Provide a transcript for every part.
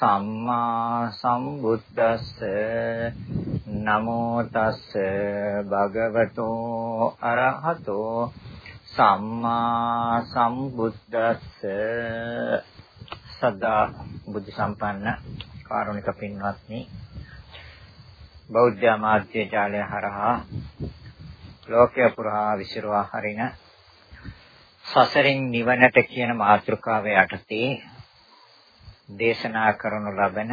සම්මා සම්බුද්දස්ස නමෝ තස් භගවතෝ අරහතෝ සම්මා සම්බුද්දස්ස සදා බුද්ධ සම්පන්න කාරුණික පින්වත්නි බෞද්ධ මාධ්‍ය ජාලය හරහා ලෝකය පුරා විසිරවා හරින සසරින් නිවනට කියන මාතෘකාව යටතේ දේශනා කරනු ලබන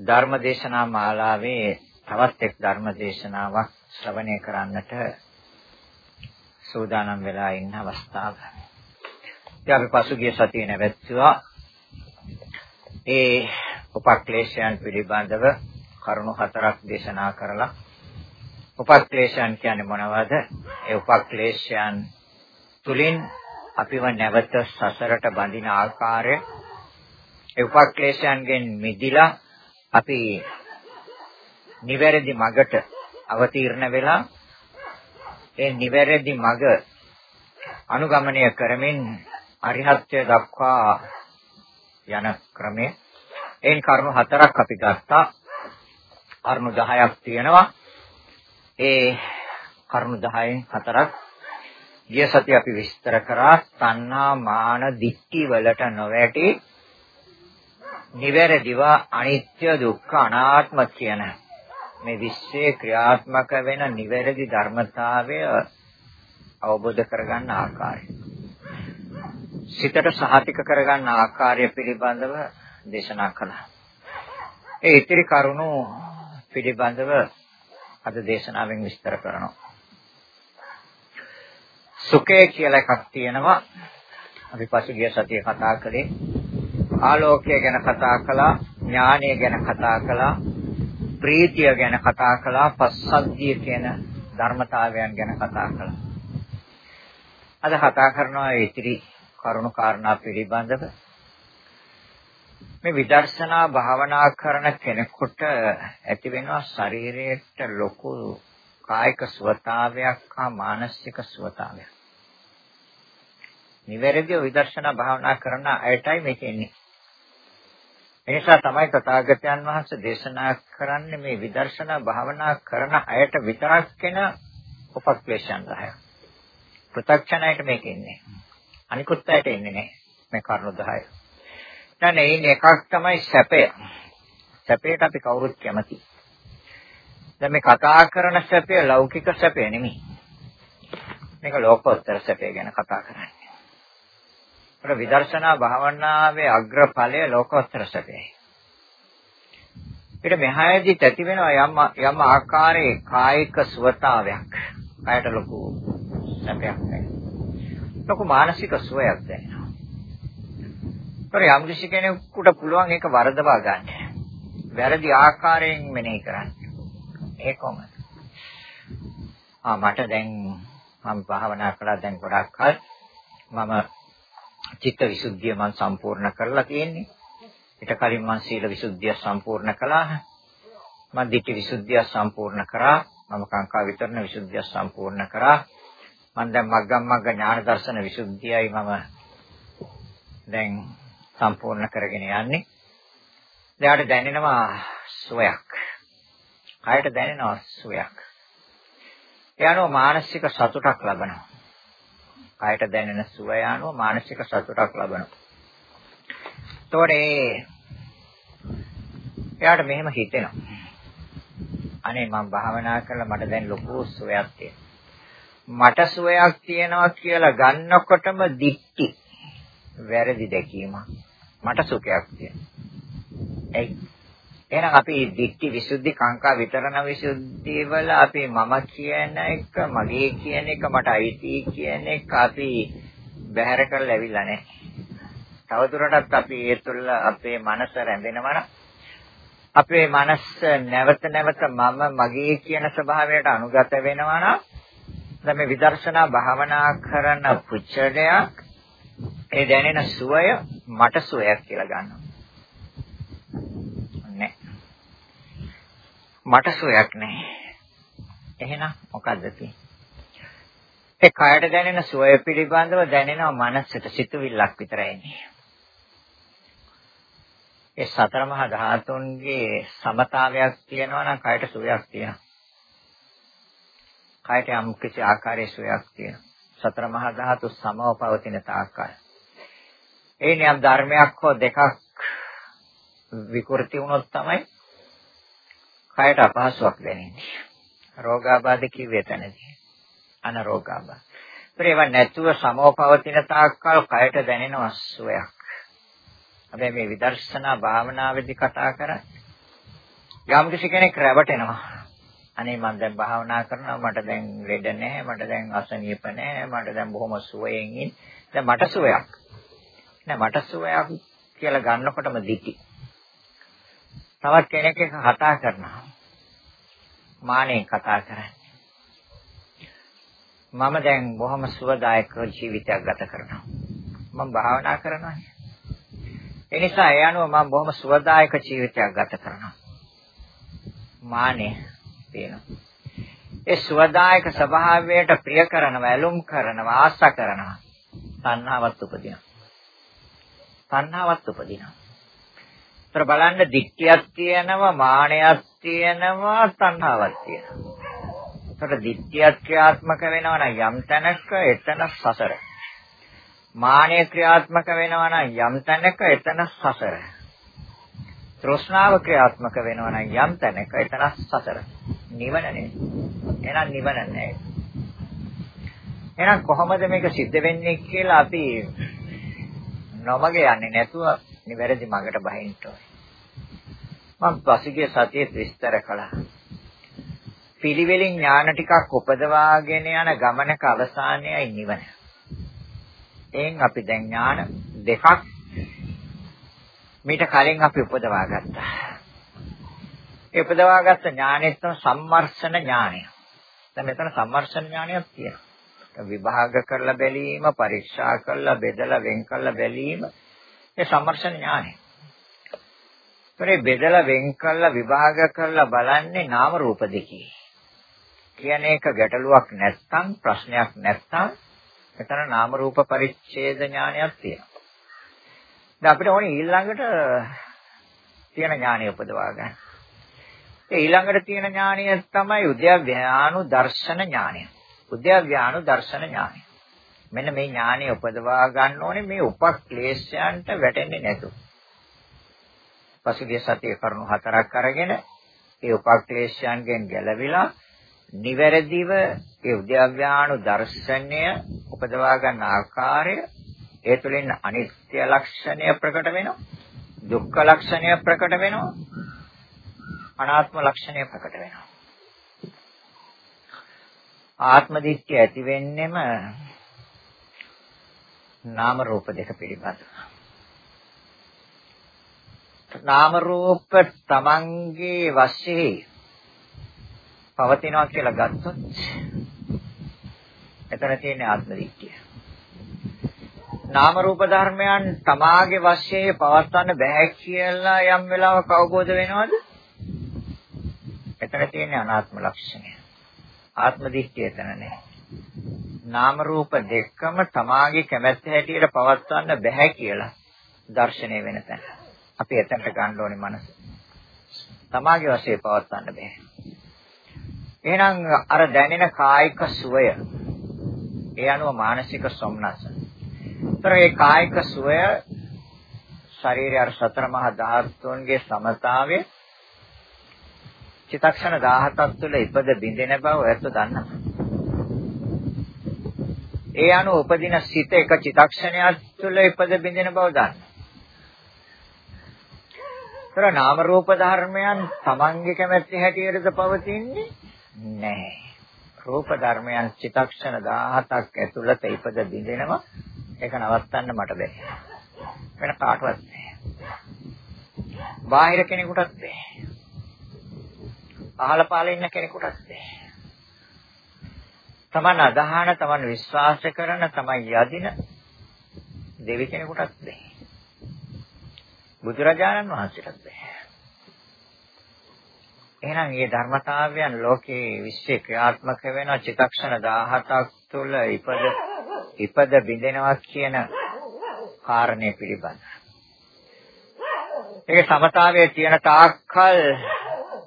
ධර්ම දේශනා මාලාවේ තවත් එක් ධර්ම දේශනාවක් ශ්‍රවණය කරන්නට සූදානම් වෙලා ඉන්න අවස්ථාව. ඉතින් අපි පසුගිය සතියේ නැවැත්තුවා ඒ උපක්ලේශයන් පිළිබඳව කරුණු හතරක් දේශනා කරලා උපක්ලේශයන් කියන්නේ මොනවද? ඒ උපක්ලේශයන් තුලින් අපිව නැවත සසරට බඳින ආකාරය ඒ උපක්ලේශයන්ගෙන් මිදිලා අපි නිවැරදි මගට අවතීර්ණ වෙලා ඒ නිවැරදි මග අනුගමනය කරමින් අරිහත්ත්වයට දක්වා යන ක්‍රමය. එයින් කරුණු හතරක් අපි ගත්තා. කරුණු 10ක් තියෙනවා. ඒ කරුණු 10න් හතරක් ගිය සතිය අපි විස්තර කරා තණ්හා මාන දික්ටි වලට නොවැටි නිවැරදිව අනිත්‍ය දුක්ඛ අනාත්ම කියන මේ විශ්වයේ ක්‍රියාත්මක වෙන නිවැරදි ධර්මතාවය අවබෝධ කරගන්න ආකාරය. සිතට සහතික කරගන්න ආකාරය පිළිබඳව දේශනා කළා. ඒ ඉතිරි කරුණු පිළිබඳව අද දේශනාවෙන් විස්තර කරනවා. සුඛය කියලා එකක් තියෙනවා. අපි පසුගිය සතියේ කතා කළේ ආලෝකය ගැන කතා කළා, ඥානය ගැන කතා කළා, ප්‍රීතිය ගැන කතා කළා, පස්සද්ධිය කියන ධර්මතාවයන් ගැන කතා කළා. අද කතා කරනවා ඉතිරි කරුණු කාරණා පිළිබඳව මේ විදර්ශනා භාවනා කරන කෙනෙකුට ඇති වෙනවා ශරීරයට ලොකු කායික ස්වතාවයක් හා මානසික ස්වතාවයක්. නිවැරදිව විදර්ශනා භාවනා කරන අයටයි මේක එන්නේ. එනිසා තමයි තථාගතයන් වහන්සේ දේශනා කරන්නේ මේ විදර්ශනා භාවනා කරන අයට විතරක් වෙන උපක්ලේශයන් 10ක්. ප්‍රත්‍යක්ෂණයට මේක එන්නේ. අනිකුත් අයට එන්නේ නැහැ. මේ කරුණු 10. දැන් එයින් එකක් තමයි සැපය. සැපයට අපි කවුරුත් කැමති. දැන් මේ කතා කරන සැපය ලෞකික සැපය නෙමෙයි. මේක ලෝකෝත්තර සැපය ගැන කතා කරන්නේ. ඒක විදර්ශනා භාවනාවේ අග්‍රඵලය ලෝකෝත්තර සැපයයි. ඊට මෙහායේදී ඇති වෙනවා යම් යම් ආකාරයේ කායික සුවතාවයක්. කායට ලොකු සැපයක් නැහැ. ලොකු මානසික සුවයක් දැනෙනවා. ඒතර යම් කිසි කෙනෙකුට පුළුවන් ඒක වරදවා ගන්න. වැරදි ආකාරයෙන් මෙනෙහි කරන්න. ඒ කොහොමද? ආ මට දැන් මම භාවනා කළා දැන් ගොඩක් කල් මම චිත්ත විසුද්ධිය මම සම්පූර්ණ කරලා තියෙන්නේ. ඊට කලින් මම සීල විසුද්ධිය සම්පූර්ණ කළා. මම ධිට්ඨි විසුද්ධිය සම්පූර්ණ කරා. මම කාංකා විතරණ විසුද්ධිය සම්පූර්ණ කරා. මම දැන් මග්ගම් මග්ග ඥාන දර්ශන විසුද්ධියයි මම දැන් සම්පූර්ණ කරගෙන යන්නේ. එයාට දැනෙනවා සුවයක්. කයට දැනෙනවා සුවයක්. එයානෝ මානසික සතුටක් ලබනවා. කයට දැනෙන සුවය අනුව මානසික සතුටක් ලබනවා. එතකොට එයාට මෙහෙම හිතෙනවා. අනේ මම භාවනා කරලා මට දැන් ලොකු සුවයක් තියෙනවා. මට සුවයක් තියෙනවා කියලා ගන්නකොටම දික්ටි වැරදි දැකීමක්. මට සුඛයක් තියෙනවා. එයි එහෙනම් අපි දික්ටි විසුද්ධි කාංකා විතරණ විසුද්ධි වල අපි මම කියන එක මගේ කියන එක මට අයිති කියන එක අපි බැහැර කරලා ඇවිල්ලා නැහැ. තවදුරටත් අපි ඒ තුළ අපේ මනස රැඳෙනවා අපේ මනස නැවත නැවත මම මගේ කියන ස්වභාවයට අනුගත වෙනවා නම් දැන් මේ විදර්ශනා භාවනා කරන පුච්චරයක් ඒ දැනෙන සුවය මට සුවයක් කියලා ගන්නවා. නෑ. මට සුවයක් නෑ. එහෙනම් මොකද්ද තියෙන්නේ? ඒ කයට දැනෙන සුවය පිළිබඳව දැනෙනවා මනසට සිතුවිල්ලක් විතරයි නේ. ඒ සතර මහා ධාතුන්ගේ සමතාවයක් තියෙනවා නම් කයට සුවයක් තියෙනවා. කයට යම් කිසි ආකාරයේ සුවයක් තියෙනවා. සතර මහා ධාතු සමව පවතින තාක්කල්. ඒ නියම් ධර්මයක් හෝ දෙකක් විකෘති වුණොත් තමයි කයට අපහසුයක් දැනෙන්නේ. රෝගාබාධ කිව්වේ එතනදී. අනරෝගාබාධ. ඒව නැතුව සමව පවතින තාක්කල් කයට දැනෙන සුවයක්. හැබැයි මේ විදර්ශනා භාවනාවේදී කතා කරන්නේ යම් කිසි කෙනෙක් රැවටෙනවා. අනේ මම දැන් භාවනා කරනවා මට දැන් ලෙඩ නැහැ මට දැන් අසනීප නැහැ මට දැන් බොහොම සුවයෙන් ඉන්න. දැන් මට සුවයක්. නෑ මට සුවයක් කියලා ගන්නකොටම දිටි. තවත් කෙනෙක් එක කතා කරනවා. මානෙන් කතා කරන්නේ. මම දැන් බොහොම සුවදායක ජීවිතයක් ගත කරනවා. මම භාවනා කරනවා. ඒ නිසා ඒ අනුව මම බොහොම සුවදායක ජීවිතයක් ගත කරනවා. මානෙ තියෙනවා. ඒ සුවදායක ස්වභාවයට ප්‍රිය කරනවා, ඇලුම් කරනවා, ආශ කරනවා. තණ්හාවත් උපදිනවා. තණ්හාවත් උපදිනවා. ඒතර බලන්න දික්තියක් තියෙනවා, මානයක් තියෙනවා, තණ්හාවක් තියෙනවා. ඒතර දික්තියක් ක්‍රියාත්මක වෙනවා නම් යම් තැනක එතන සසර. මානය ක්‍රියාත්මක වෙනවා නම් යම් තැනක එතන සසර. තෘෂ්ණාව ක්‍රියාත්මක වෙනවා නම් යම් තැනක එතන සසර. නිවන නෙවෙයි. එහෙනම් නිවන නෑ. එහෙනම් කොහොමද මේක සිද්ධ වෙන්නේ කියලා අපි නොමග යන්නේ නැතුව නිවැරදි මඟට බහින්න ඕනේ. මම පසුගිය සතියේ විස්තර කළා. පිළිවෙලින් ඥාන ටිකක් උපදවාගෙන යන ගමනක අවසානයයි නිවන. එයින් අපි දැන් ඥාන දෙකක් මීට කලින් අපි උපදවා ගත්තා. ඒ උපදවාගත්ත ඥානෙත් තමයි සම්මර්ෂණ ඥානය. දැන් මෙතන සම්මර්ෂණ ඥානයක් තියෙනවා. විභාග කරලා බැලීම, පරීක්ෂා කරලා බෙදලා වෙන් කරලා බැලීම ඒ සම්මර්ෂණ ඥානය. ඒතරේ බෙදලා වෙන් කරලා විභාග කරලා බලන්නේ නාම රූප දෙකේ. කියන එක ගැටලුවක් නැත්නම් ප්‍රශ්නයක් නැත්නම් මෙතන නාම රූප පරිච්ඡේද ඥානයක් තියෙනවා. දැන් අපිට ඕනේ ඊළඟට තියෙන ඥානය උපදවා ගන්න. ඒ ඊළඟට තියෙන ඥානය තමයි උද්‍යව්‍යානු දර්ශන ඥානය. උද්‍යව්‍යානු දර්ශන ඥානය. මෙන්න මේ ඥානය උපදවා ගන්න ඕනේ මේ උපක්ලේශයන්ට වැටෙන්නේ නැතුව. පසුගිය සතියේ කරුණු හතරක් අරගෙන ඒ උපක්ලේශයන්ගෙන් ගැලවිලා නිවැරදිව ඒ උද්‍යව්‍යානු දර්ශනය උපදවා ගන්න ආකාරය ඒ තුළින් අනිත්‍ය ලක්ෂණය ප්‍රකට වෙනවා දුක්ඛ ලක්ෂණය ප්‍රකට වෙනවා අනාත්ම ලක්ෂණය ප්‍රකට වෙනවා ආත්ම දිට්ඨිය ඇති වෙන්නෙම නාම රූප දෙක පිළිබඳව නාම රූප තමන්ගේ වශයෙන් පවතිනවා කියලා ගත්තොත් එතන තියෙන ආත්ම දිට්ඨිය. නාම රූප ධර්මයන් තමාගේ වශයෙන් පවත්වන්න බෑ කියලා යම් වෙලාවක අවබෝධ වෙනවද? එතන තියෙන අනාත්ම ලක්ෂණය. ආත්ම දිට්ඨිය එතන නෑ. නාම රූප දෙකම තමාගේ කැමැත්ත හැටියට පවත්වන්න බෑ කියලා දර්ශනය වෙන තැන. අපි එතනට ගන්න ඕනේ මනස. තමාගේ වශයෙන් පවත්වන්න බෑ. එහෙනම් අර දැනෙන කායික සුවය ඒ අනුව මානසික සොම්නස. ඒතර ඒ කායික සුවය ශරීරය අර සතර මහා ධාතුන්ගේ සමතාවයේ චිතක්ෂණ 17ක් තුළ ඉපද බිඳෙන බව ඔයත් දන්නවා. ඒ අනුව උපදින සිත එක චිතක්ෂණයක් තුළ ඉපද බිඳෙන බව දන්නවා. ඒතර නාම රූප ධර්මයන් තමන්ගේ කැමැත්ත හැටියටද පවතින්නේ නැහැ. රූප ධර්මයන් චිතක්ෂණ 17ක් ඇතුළත ඉපද බිඳෙනවා. ඒක නවත්තන්න මට බැහැ. වෙන කාටවත් බැහැ. බාහිර කෙනෙකුටත් බැහැ. අහල පහල ඉන්න කෙනෙකුටත් බෑ. තමන් අදහන තමන් විශ්වාස කරන තමන් යදින දෙවි කෙනෙකුටත් බෑ. බුදුරජාණන් වහන්සේටත් බෑ. එහෙනම් මේ ධර්මතාවයන් ලෝකේ විශ්ව ක්‍රියාත්මක වෙන චිත්තක්ෂණ 17ක් තුළ ඉපද ඉපද බිඳෙනවා කියන කාරණේ පිළිබඳ. ඒක සමතාවයේ තියෙන තාක්කල්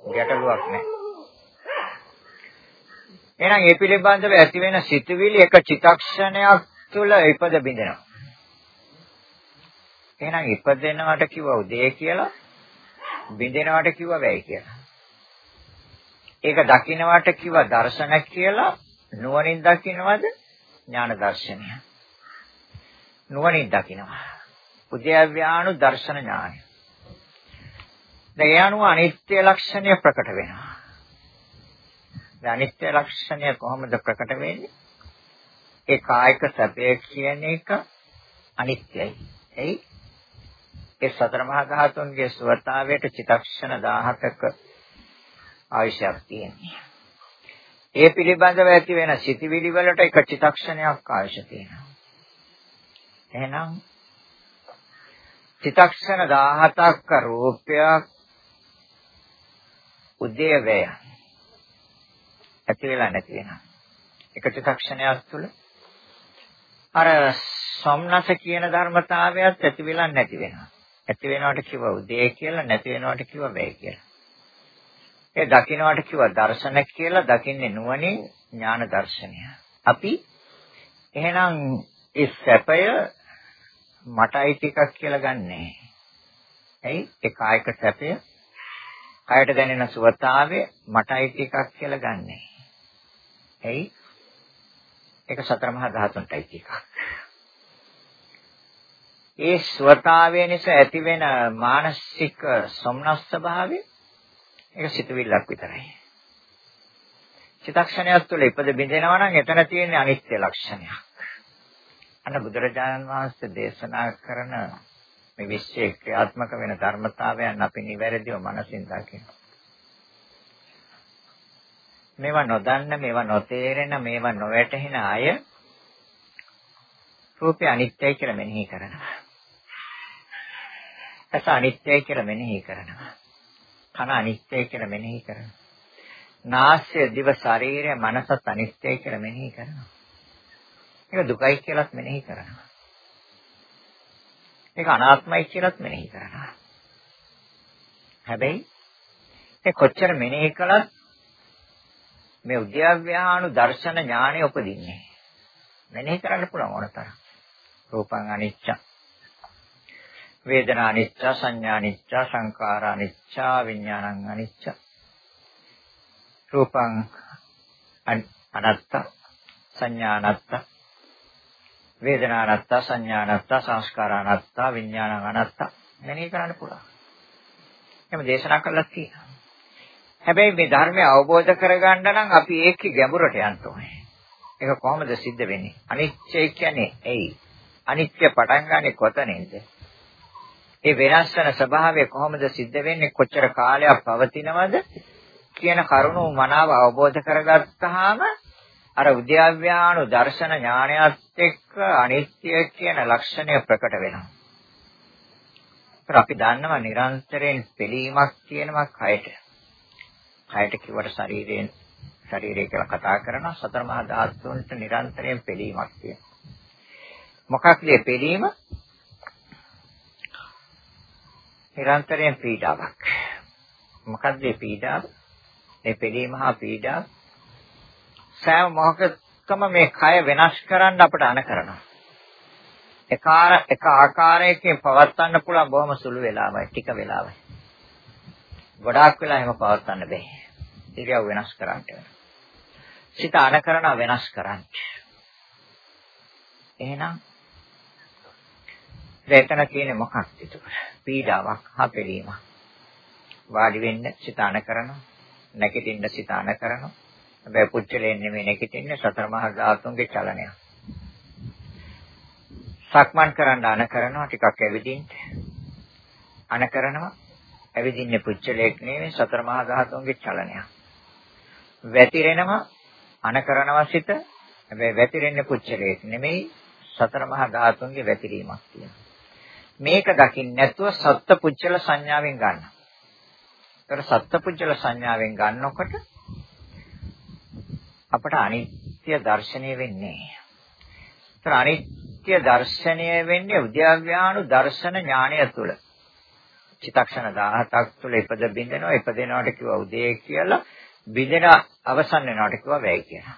ගැටලුවක් නැහැ. එහෙනම් මේ පිළිබඳව ඇති වෙන සිතුවිලි එක චිත්තක්ෂණයක් තුළ ඉපද බිඳෙනවා. එහෙනම් ඉපදෙනවට කිව්ව උදේ කියලා බිඳෙනවට කිව්ව වැයි කියලා. ඒක දකින්නවට කිව්ව දර්ශන කියලා නුවණින් දකින්නවද ඥාන දර්ශනය. නුවණින් දකින්නවා. උද්‍යව්‍යානු දර්ශන ඥානය. දැන් ඒ අනුව අනිත්‍ය ලක්ෂණය ප්‍රකට වෙනවා. දැන් අනිත්‍ය ලක්ෂණය කොහොමද ප්‍රකට වෙන්නේ? ඒ කායික සැපය කියන එක අනිත්‍යයි. එයි ඒ සතර මහා ධාතුන්ගේ ස්වතාවයට චිතක්ෂණ 17ක ආයශයක් තියෙනවා. ඒ පිළිබඳව ඇති වෙන සිතිවිලි වලට එක චිතක්ෂණයක් ආයශ තියෙනවා. එහෙනම් චිතක්ෂණ 17ක රූපයක් උදේ වේ ඇති වෙලා නැති වෙනවා. එක චිතක්ෂණයක් තුළ අර සොම්නස කියන ධර්මතාවයත් ඇති වෙලා නැති වෙනවා. ඇති වෙනවට කිව්ව උදේ කියලා නැති වෙනවට කිව්ව වේ කියලා. ඒ දකින්නවට කිව්ව දර්ශන කියලා දකින්නේ නුවණින් ඥාන දර්ශනය. අපි එහෙනම් ඒ සැපය මටයි ටිකක් කියලා ගන්නෑ. ඇයි? ඒ කායික සැපය කයට දැනෙන සුවතාවය මටයි ටිකක් කියලා ගන්නෑ. ඇයි? ඒක සතර මහා ධාතුන්ටයි ටිකක්. ඒ ස්වතාවය නිසා ඇතිවෙන මානසික සොම්නස් ස්වභාවය ඒක සිතුවිල්ලක් විතරයි. චිතක්ෂණයක් තුළ ඉපද බිඳෙනවා නම් එතන තියෙන අනිත්‍ය ලක්ෂණයක්. අන්න බුදුරජාණන් වහන්සේ දේශනා කරන මේ විශ්වයේ ක්‍රියාත්මක වෙන ධර්මතාවයන් අපි නිවැරදිව මනසින් දකිනවා. මේවා නොදන්න, මේවා නොතේරෙන, මේවා නොවැටහෙන අය රූපය අනිත්‍යයි කියලා මෙනෙහි කරනවා. ඇස අනිත්‍යයි කියලා මෙනෙහි කරනවා. කන අනිත්‍යයි කියලා මෙනෙහි කරනවා. නාසය දිව ශරීරය මනසත් අනිත්‍යයි කියලා මෙනෙහි කරනවා. ඒක දුකයි කියලාත් මෙනෙහි කරනවා. ඒක අනාත්මයි කියලාත් මෙනෙහි කරනවා. හැබැයි ඒ කොච්චර මෙනෙහි කළත් මේ උද්‍යව්‍යාණු දර්ශන ඥාණය උපදින්නේ. මෙනෙහි කරන්න පුළුවන් ඕන තරම්. රූපං අනිච්ච වේදනා අනිච්ච සංඥා අනිච්ච සංකාර අනිච්ච විඥානං අනිච්ච රූපං අනත්ත සංඥා අනත්ත වේදනා අනත්ත සංඥා අනත්ත සංස්කාර අනත්ත විඥානං අනත්ත මෙනෙහි කරන්න පුළුවන්. එහෙම දේශනා කළා තියෙනවා. හැබැයි මේ ධර්මය අවබෝධ කරගන්න නම් අපි ඒකේ ගැඹුරට යන්න ඕනේ. ඒක කොහොමද සිද්ධ වෙන්නේ? අනිත්‍ය කියන්නේ ඇයි? අනිත්‍ය පටන් ගන්නෙ කොතනින්ද? ඒ වෙනස් වෙන ස්වභාවය කොහොමද සිද්ධ වෙන්නේ කොච්චර කාලයක් පවතිනවද කියන කරුණු මනාව අවබෝධ කරගත්තාම අර උද්‍යව්‍යාණු දර්ශන ඥානයත් එක්ක අනිත්‍ය කියන ලක්ෂණය ප්‍රකට වෙනවා. ඒත් අපි දන්නවා නිරන්තරයෙන් පිළීමක් කියනවා කයට. කයට කිව්වට ශරීරයෙන් ශරීරය කියලා කතා කරනවා සතර මහා ධාතුන්ට නිරන්තරයෙන් පිළීමක් කියනවා. මොකක්ද මේ පිළීම? නිරන්තරයෙන් පීඩාවක්. මොකද්ද මේ පීඩාව? මේ පිළීම හා පීඩාව සෑම මොහොතකම මේ කය වෙනස් කරන්න අපට අන කරනවා. එකාර එක ආකාරයකින් පවත්වන්න පුළුවන් බොහොම සුළු වෙලාවයි ටික වෙලාවයි. ගොඩාක් වෙලා එහෙම පවත්වන්න බෑ. ඉරියව් වෙනස් කරන්න වෙනවා. සිත අන කරන වෙනස් කරන්න. එහෙනම් එතන තියෙන්නේ මොකක්ද ඒක? පීඩාවක් හපෙලීමක්. වාඩි වෙන්න සිතාන කරනවා. නැගිටින්න සිතාන කරනවා. හැබැයි පුච්චලෙන් නෙමෙයි නැගිටින්නේ සතර මහා ධාතුන්ගේ චලනය. සක්මන් කරන්න අන කරනවා ටිකක් ඇවිදින්න. අන කරනවා ඇවිදින්නේ පුච්චලයක් නෙමෙයි සතර මහා ධාතුන්ගේ චලනය. වැතිරෙනවා අනකරනවා සිත. හැබැයි වැතිරෙන්නේ පුච්චලයට නෙමෙයි සතර මහා ධාතුන්ගේ වැතිරීමක් තියෙනවා. මේක දකින්න නැතුව සත්පුච්චල සංඥාවෙන් ගන්නවා. ඒතර සත්පුච්චල සංඥාවෙන් ගන්නකොට අපට අනිත්‍ය දර්ශනය වෙන්නේ. ඒතර අනිත්‍ය දර්ශනය වෙන්නේ උද්‍යව්‍යානු දර්ශන ඥානය තුළ. චිතක්ෂණ 17ක් තුළ ඉපද බින්දෙනවා ඉපදෙනවට කිව්වා උදේ කියලා බින්දෙන අවසන් වෙනවට කිව්වා වැය කියලා.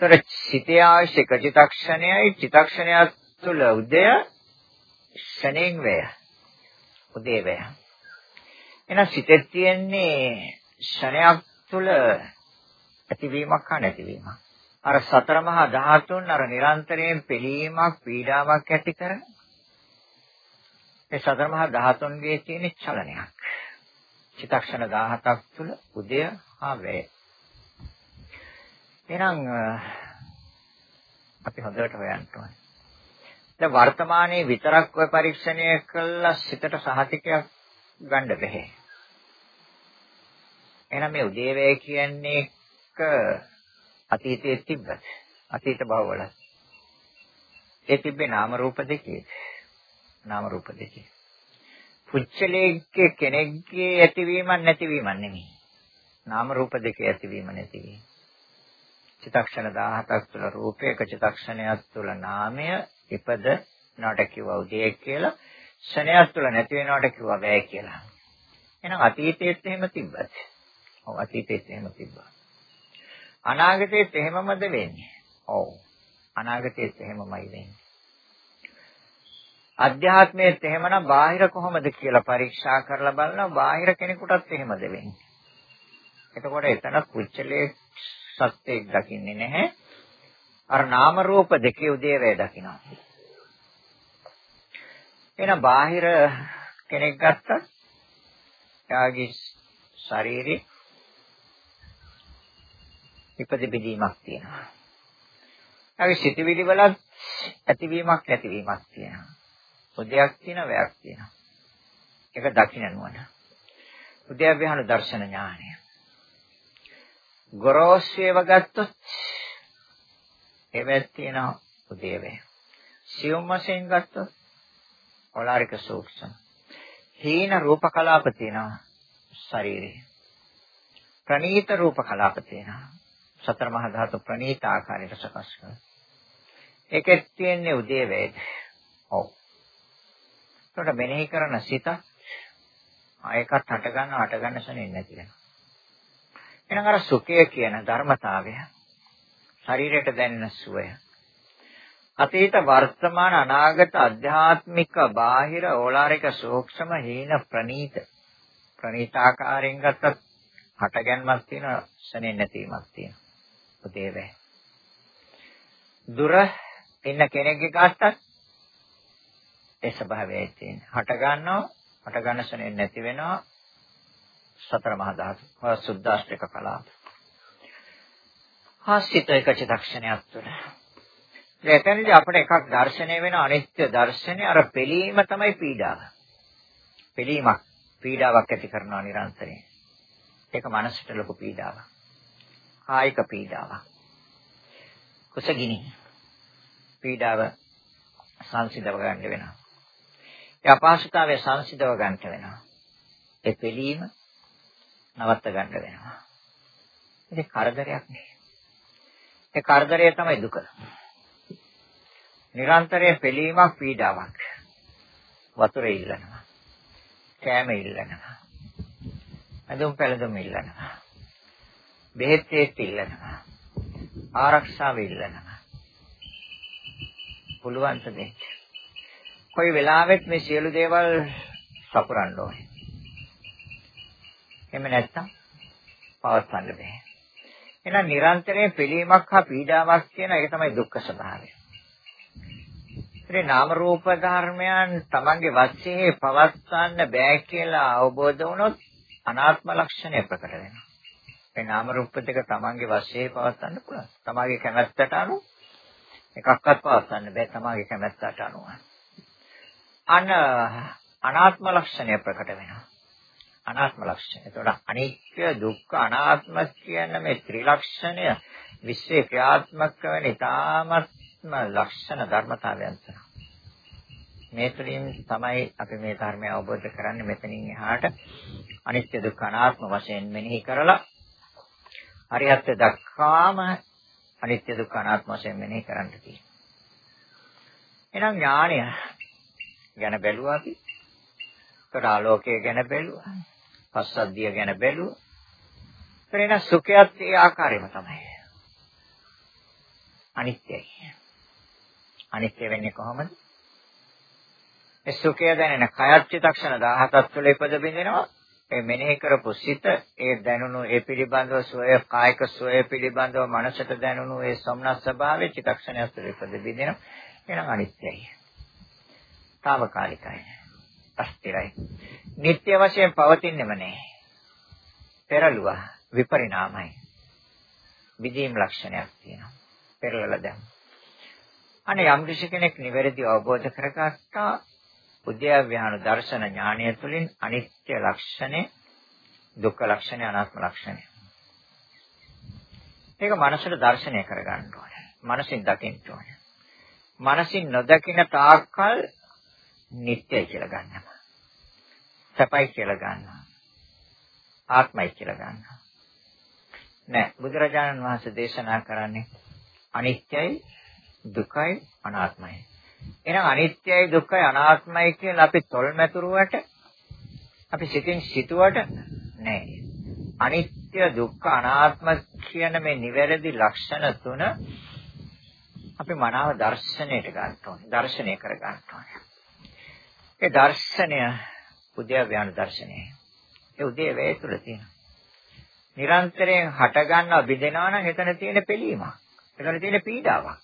ඒතර සිතේ ආශික චිතක්ෂණයයි චිතක්ෂණය තුළ උදය ක්ෂණයෙන් වැය. උදේ වැය. එහෙනම් සිතේ තියෙන්නේ ක්ෂණයක් තුළ ඇතිවීමක් හා නැතිවීමක්. අර සතර මහා ධාතුන් අර නිරන්තරයෙන් පිළීමක් පීඩාවක් ඇති කරන ඒ සතර මහා ධාතුන්ගේ තියෙන චලනයක්. චිතක්ෂණ 17ක් තුළ උදය හා වැය. එහෙනම් අපි හොඳට හොයන්න ඕනේ. දැන් වර්තමානයේ විතරක් ඔය පරීක්ෂණය කළා සිතට සහතිකයක් ගන්න බැහැ. එහෙනම් මේ උදේවැය කියන්නේ අතීතයේ තිබ්බ අතීත භවවල ඒ තිබ්බේ නාම රූප දෙකේ නාම රූප දෙකේ පුච්චලයේ කෙනෙක්ගේ ඇතිවීමක් නැතිවීමක් නෙමෙයි නාම රූප දෙකේ ඇතිවීම නැතිවීම චිතක්ෂණ 17ක් තුළ රූපයක චිතක්ෂණයක් තුළ නාමය ඉපද නට කිව්වා උදේ කියලා ක්ෂණයක් තුළ නැති වෙනවට කිව්වා වැය කියලා එහෙනම් අතීතයේත් එහෙම තිබ්බත් ඔව් අතීතයේත් එහෙම තිබ්බා අනාගතයේත් එහෙමමද වෙන්නේ? ඔව්. අනාගතයේත් එහෙමමයි වෙන්නේ. අධ්‍යාත්මයේත් එහෙමනම් බාහිර කොහොමද කියලා පරීක්ෂා කරලා බලනවා බාහිර කෙනෙකුටත් එහෙමද වෙන්නේ. එතකොට එතන කුච්චලයේ සත්‍යයක් දකින්නේ නැහැ. අර නාම රූප දෙකේ උදේවැය දකිනවා. එහෙනම් බාහිර කෙනෙක් ගත්තත් එයාගේ ශරීරේ ඉපදි බෙදීමක් තියෙනවා. ඒ සිතවිලි වලත් ඇතිවීමක් නැතිවීමක් තියෙනවා. උදයක් තියෙනවා වැයක් තියෙනවා. ඒක දකින්න නුවණ. උද්‍යව්‍යහන දර්ශන ඥානය. ගොරෝසුවේව ගත්තොත් එවෙත් තියෙනවා උදේවේ. සියුම් වශයෙන් ගත්තොත් ඔලාරික සූක්ෂම. හීන රූප කලාප තියෙනවා ශරීරේ. ප්‍රනීත රූප කලාප තියෙනවා. සතර මහා ධාතු ප්‍රණීත ආකාරයට සකස් කරනවා. ඒකෙත් තියෙන්නේ උදේ වේද. ඔව්. ඒකට මෙනෙහි කරන සිත ආයකත් හට ගන්න හට ගන්න ශනේ නැති වෙනවා. එහෙනම් අර සුඛය කියන ධර්මතාවය ශරීරයට දැනෙන සුවය අතීත වර්තමාන අනාගත අධ්‍යාත්මික බාහිර ඕලාරික සූක්ෂම හීන ප්‍රනීත ප්‍රනීතාකාරයෙන් ගත්තත් හටගන්මක් තියෙනවා ශනේ නැතිවීමක් තියෙනවා තේරෙයි. දුර ඉන්න කෙනෙක්ගේ කාටත් ඒ ස්වභාවයයි තියෙන්නේ. හට ගන්නවා, හට ගන්න ශනේ නැති වෙනවා. සතර මහා ධාතු. සුද්දාෂ්ටක කලාව. හාසිත එක චිත්තක්ෂණයක් තුළ. එතනදී අපිට එකක් දර්ශනය වෙන අනිත්‍ය දර්ශනය අර පිළීම තමයි පීඩාව. පිළීමක් පීඩාවක් ඇති කරනවා නිරන්තරයෙන්. ඒක මනසට ලොකු පීඩාවක්. කායික පීඩාවක්. කුසගිනි පීඩාව සංසිඳව ගන්න වෙනවා. ඒ අපහසුතාවය සංසිඳව ගන්න වෙනවා. ඒ පිළීම නවත්ත ගන්න වෙනවා. ඒක කරදරයක් නෙවෙයි. ඒ කරදරය තමයි දුක. නිරන්තරයෙන් පිළීමක් පීඩාවක්. වතුර ඉල්ලනවා. කෑම ඉල්ලනවා. ඇඳුම් පැළඳුම් ඉල්ලනවා. බෙහෙත් ඒත් ඉල්ලනවා. ආරක්ෂාව ඉල්ලනවා. පුළුවන් දෙන්න. කොයි වෙලාවෙත් මේ සියලු දේවල් සපුරන්න ඕනේ. එහෙම නැත්තම් පවත්වන්න බෑ. එහෙනම් නිරන්තරයෙන් පිළීමක් හා පීඩාවක් කියන එක තමයි දුක්ඛ ස්වභාවය. ඒ නාම රූප ධර්මයන් තමන්ගේ වශයෙන් පවත්වන්න බෑ කියලා අවබෝධ වුණොත් අනාත්ම ලක්ෂණය ප්‍රකට වෙනවා. මේ නාම රූප දෙක තමන්ගේ වශයෙන් පවත්වන්න පුළුවන්. තමාගේ කැමැත්තට අනුව එකක්වත් පවත්වන්න බෑ තමාගේ කැමැත්තට අනුව. අන අනාත්ම ලක්ෂණය ප්‍රකට වෙනවා. අනාත්ම ලක්ෂණ. එතකොට අනිත්‍ය දුක්ඛ අනාත්ම කියන මේ ත්‍රිලක්ෂණය විශ්වේ ක්‍රියාත්මක වෙන ඊ타ත්ම ලක්ෂණ ධර්මතාවයන් මේ තුළින් තමයි අපි මේ ධර්මය අවබෝධ කරන්නේ මෙතනින් එහාට අනිත්‍ය දුක්ඛ අනාත්ම වශයෙන් මෙනෙහි කරලා හරියට දක්වාම අනිත්‍ය දුක්ඛ අනාත්ම වශයෙන් මෙනෙහි කරන්න තියෙනවා. එහෙනම් ඥානය ගැන බැලුවා අපි. ඒකට ආලෝකය ගැන බැලුවා. පස්සද්ධිය ගැන බැලුවා. එතන සුඛයත් ඒ ආකාරයම තමයි. අනිත්‍යයි. අනිත්‍ය වෙන්නේ කොහොමද? ඒ සුඛය දැනෙන කයත් චිතක්ෂණ 17ක් තුළ ඉපද බින්දිනවා. ඒ මෙනෙහි කරපු සිත ඒ දැනුණු ඒ පිළිබඳව සෝය කායික සෝය පිළිබඳව මනසට දැනුණු ඒ සම්නස් ස්වභාවයේ චිතක්ෂණයක් තුළ ඉපද බින්දිනවා. එහෙනම් අනිත්‍යයි. తాවකාලිකයි. අස්තිරයි. නිත්‍ය වශයෙන් පවතින්නේම නැහැ. පෙරළුවා විපරිණාමයි. විදීම් ලක්ෂණයක් තියෙනවා. පෙරලලා දැන්. අනේ යම් කෙනෙක් නිවැරදිව අවබෝධ කරගත්තා උද්‍යව්‍යාන දර්ශන ඥානය තුළින් අනිත්‍ය ලක්ෂණය, දුක්ඛ ලක්ෂණය, අනාත්ම ලක්ෂණය. ඒක මනසට දර්ශනය කරගන්න ඕනේ. මනසින් දකින්න ඕනේ. මනසින් නොදකින තාක්කල් නිට්ටයයි කියලා ගන්නවා. සපයි කියලා ගන්නවා. ආත්මයි කියලා ගන්නවා. නෑ බුදුරජාණන් වහන්සේ දේශනා කරන්නේ අනිත්‍යයි දුකයි අනාත්මයි. එහෙනම් අනිත්‍යයි දුක්ඛයි අනාත්මයි කියලා අපි තොල්මැතුරුවට අපි සිතින් සිතුවට නෑ. අනිත්‍ය දුක්ඛ අනාත්ම කියන මේ නිවැරදි ලක්ෂණ තුන අපි මනාව දර්ශනයට ගන්න ඕනේ. දර්ශනය කර ගන්න ඕනේ. ඒ දර්ශනය උද්‍යව්‍යාන දර්ශනය. ඒ උදේ වේ තුල තියෙනවා. නිරන්තරයෙන් හට ගන්නව බෙදෙනවා නම් එතන තියෙන පිළීමක්. එතන තියෙන පීඩාවක්.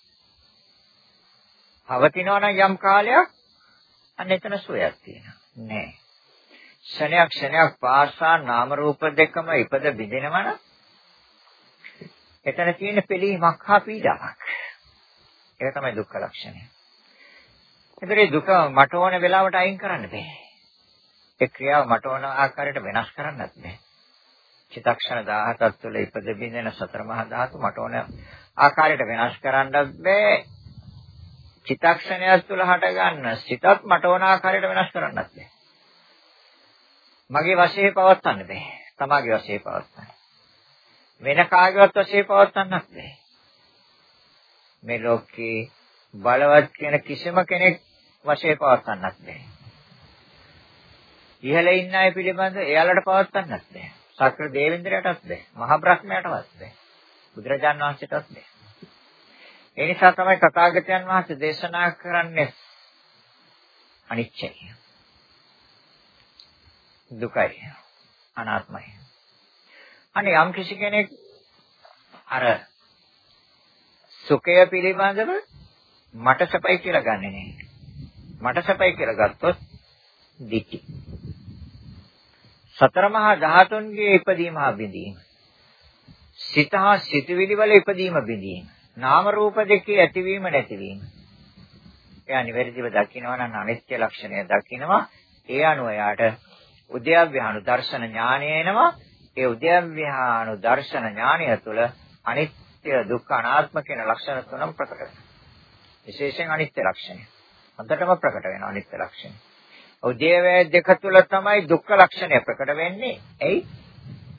පවතිනවා නම් යම් කාලයක් අන්න එතන සුවයක් තියෙනවා. නෑ. ක්ෂණයක් ක්ෂණයක් පාසා නාම රූප දෙකම ඉපද බිඳිනවනම් එතන තියෙන පිළීමක් හා පීඩාවක්. ඒක තමයි දුක්ඛ ලක්ෂණය. ඒතරේ දුක මට ඕන වෙලාවට අයින් කරන්න බෑ. ඒ ක්‍රියාව මට ඕන ආකාරයට වෙනස් කරන්නත් බෑ. චිතක්ෂණ 17ක් තුළ ඉපද බින්දෙන සතර මහා ධාතු මට ඕන ආකාරයට වෙනස් කරන්නත් බෑ. චිතක්ෂණයක් තුළ හට ගන්න සිතත් මට ඕන ආකාරයට වෙනස් කරන්නත් බෑ. මගේ වශයේ පවත්වන්න බෑ. තමාගේ වශයේ පවත්වන්න. වෙන කාගේවත් වශයේ පවත්වන්නත් බෑ. මේ ලෝකේ බලවත් කියන කිසිම කෙනෙක් වශයේ පවත්වන්නත් බෑ. ඉහළ ඉන්න අය පිළිබඳ එයාලට පවත්වන්නත් බෑ. සක්‍ර දේවේන්ද්‍රයටත් බෑ. මහා බ්‍රහ්මයටවත් බෑ. බුදුරජාන් වහන්සේටත් බෑ. ඒ නිසා තමයි තථාගතයන් වහන්සේ දේශනා කරන්නේ අනිච්චය. දුකයි. අනාත්මයි. අනේ යම් කිසි කෙනෙක් අර සුඛය පිළිබඳව මට සපයි කියලා ගන්නෙ නෑ. මට සපයි කියලා ගත්තොත් දිටි. සතර මහා ධාතුන්ගේ ඉපදීම හා බිඳීම. සිත හා සිතුවිලි වල ඉපදීම බිඳීම. නාම රූප දෙකේ ඇතිවීම නැතිවීම. එයා නිවැරදිව දකිනවා නම් අනිත්‍ය ලක්ෂණය දකිනවා. ඒ අනුව එයාට උද්‍යව්‍යානු දර්ශන ඥානය එනවා. ඒ උද්‍යව්‍යානු දර්ශන ඥානය තුළ අනිත්‍ය දුක්ඛ අනාත්ම කියන ලක්ෂණ තුනම ප්‍රකට වෙනවා. විශේෂයෙන් අනිත්‍ය ලක්ෂණය. හොඳටම ප්‍රකට වෙනවා අනිත්‍ය ලක්ෂණය. උද්‍යවය දෙක තුළ තමයි දුක්ඛ ලක්ෂණය ප්‍රකට වෙන්නේ. එයි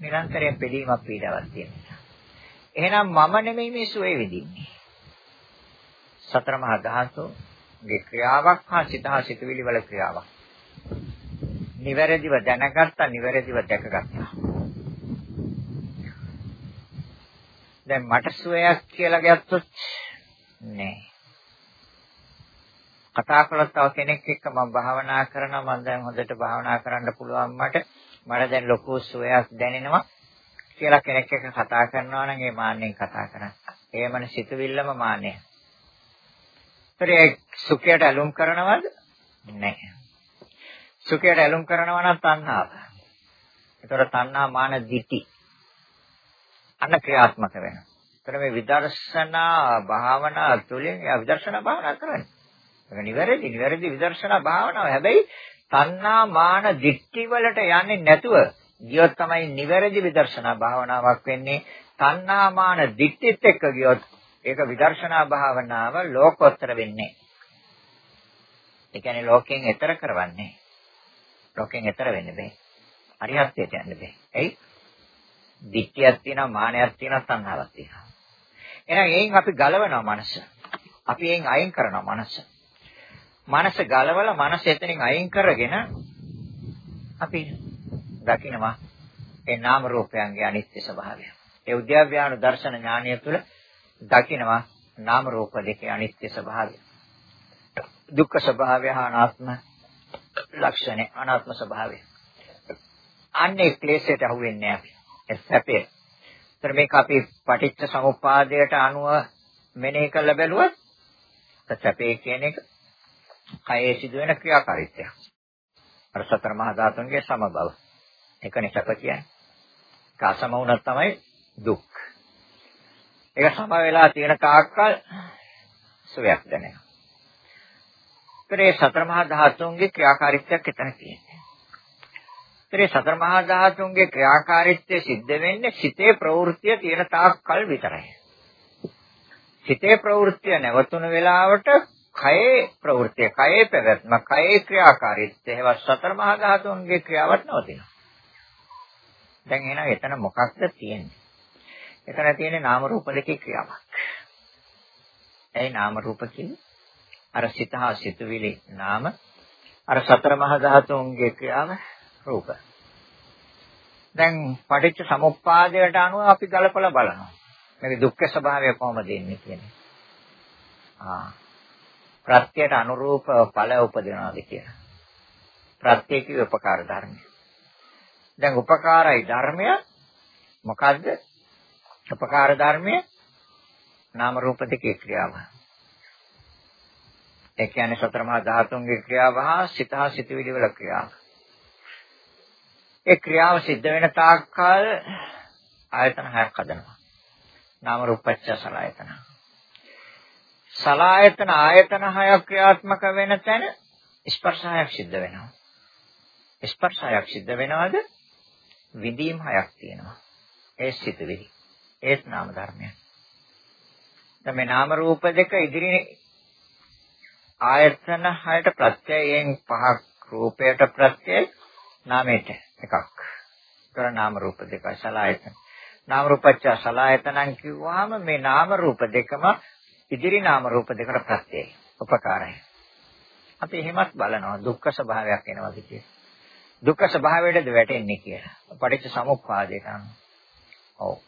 නිරන්තරයෙන් පිළීමක් පීඩාවක් තියෙනවා. එහෙනම් මම නෙමෙයි මේ සුවේ විඳින්නේ. සතර මහා ධාතුගේ ක්‍රියාවක් හා සිත හා සිතවිලි වල ක්‍රියාවක්. නිවැරදිව දැනගත්තා, නිවැරදිව දැකගත්තා. දැන් මට සුවයක් කියලා ගත්තොත් නෑ. කතා කළොත් තව කෙනෙක් එක්ක මම භාවනා කරනවා මම දැන් හොඳට භාවනා කරන්න පුළුවන් මට මට දැන් ලොකු සුවයක් දැනෙනවා කියලා කෙනෙක් එක්ක කතා කරනවා නම් ඒ මාන්නෙන් කතා කරන්නේ. ඒමන සිතුවිල්ලම මාන්නය. ඒතරේ සුඛයට ඇලුම් කරනවද? නැහැ. සුඛයට ඇලුම් කරනවා නම් තණ්හාව. ඒතර තණ්හා මාන දිටි. අන්න ක්‍රියාත්මක වෙනවා. ඒතර මේ විදර්ශනා භාවනා තුළින් යා විදර්ශනා භාවනා කරන්නේ. ඒක නිවැරදි නිවැරදි විදර්ශනා භාවනාව. හැබැයි තණ්හා මාන දික්ටි වලට යන්නේ නැතුව ගියොත් තමයි නිවැරදි විදර්ශනා භාවනාවක් වෙන්නේ. තණ්හා මාන දික්ටිත් එක්ක ගියොත් ඒක විදර්ශනා භාවනාව ලෝකෝත්තර වෙන්නේ. ඒ කියන්නේ ලෝකයෙන් එතර කරවන්නේ. ලෝකයෙන් එතර වෙන්න බෑ. අරිහත්ත්වයට යන්න බෑ. එයි දික්තියක් තියෙනවා මානයක් තියෙනවා තණ්හාවක් තියෙනවා. එහෙනම් එයින් අපි ගලවනවා මනස. අපි එයින් අයින් කරනවා මනස. මනස ගලවලා මනස එතනින් අයින් කරගෙන අපි දකිනවා ඒ නාම රූපයන්ගේ අනිත්‍ය ස්වභාවය. ඒ උද්‍යව්‍යාන දර්ශන ඥානය තුළ දකිනවා නාම රූප දෙකේ අනිත්‍ය ස්වභාවය. දුක්ඛ ස්වභාවය හා අනාත්ම ලක්ෂණේ අනාත්ම ස්වභාවය. අන්නේ ක්ලේශයට අහු වෙන්නේ අපි. ඒ සැපේ. ඒතර මේක අපි පටිච්ච සමුප්පාදයට අනුව මෙනෙහි කරලා බැලුවොත් සැපේ කියන එක කයේ සිදුවෙන ක්‍රියාකාරීත්වයක්. අර සතර මහා ධාතුන්ගේ සමබව. ඒකනේ සැප කියන්නේ. කාසම වුණත් තමයි දුක්. ඒක සම වෙලා තියෙන තාක්කල් සුවයක් දැනෙනවා. ඒතරේ සතර මහා ධාතුන්ගේ ක්‍රියාකාරීත්වයක් එතන තියෙනවා. ඒතරේ සතර මහා ධාතුන්ගේ ක්‍රියාකාරීත්වය සිද්ධ වෙන්නේ සිතේ ප්‍රවෘත්තිය තියෙන තාක්කල් විතරයි. සිතේ ප්‍රවෘත්තිය නැවතුණු වෙලාවට කයේ ප්‍රවෘත්තිය, කයේ පැවැත්ම, කයේ ක්‍රියාකාරීත්වය, ඒවා සතර මහා ධාතුන්ගේ ක්‍රියාවට නවතිනවා. දැන් එහෙනම් එතන මොකක්ද තියෙන්නේ? එතන තියෙන්නේ නාම රූප දෙකේ ක්‍රියාවක්. ඒ නාම රූප කියන්නේ අර සිත හා සිතුවිලි නාම අර සතර මහා ධාතුන්ගේ ක්‍රියාව රූප. දැන් පටිච්ච සමුප්පාදයට අනුව අපි ගලපලා බලනවා. මේක දුක්ඛ ස්වභාවය කොහොමද එන්නේ කියන්නේ. ආ. ප්‍රත්‍යයට අනුරූප ඵල උපදිනවාද කියලා. ප්‍රත්‍ය කිව්ව උපකාර ධර්මය. දැන් උපකාරයි ධර්මය මොකද්ද? උපකාර ධර්මය නාම රූප දෙකේ ක්‍රියාව. ඒ කියන්නේ සතර මහා ධාතුන්ගේ ක්‍රියාව හා සිත හා සිතුවිලි වල ක්‍රියාව. ඒ ක්‍රියාව සිද්ධ වෙන තාක්කල් ආයතන හයක් හදනවා. නාම රූපච්ඡ සලආයතන. සලආයතන ආයතන හය ක්‍රියාත්මක වෙන තැන ස්පර්ශයක් සිද්ධ වෙනවා. ස්පර්ශයක් සිද්ධ වෙනවද? විදීම් හයක් තියෙනවා. ඒ සිතුවිලි. ඒත් නාම ධර්මයක්. දැන් මේ නාම රූප දෙක ඉදිරි ආයතන හයට ප්‍රත්‍යයෙන් පහක් රූපයට ප්‍රත්‍යය නාමයට එකක්. ඒතර නාම රූප දෙකයි සලආයතන. නාම රූපච්ච සලආයතනං කිව්වහම මේ නාම රූප දෙකම ඉදිරි නාම රූප දෙකට ප්‍රත්‍යයයි. උපකාරයි. අපි එහෙමත් බලනවා දුක්ඛ ස්වභාවයක් එනවා කියේ. දුක්ඛ ස්වභාවයටද වැටෙන්නේ කියලා. පටිච්ච සමුප්පාදයට අනුව. ඔව්.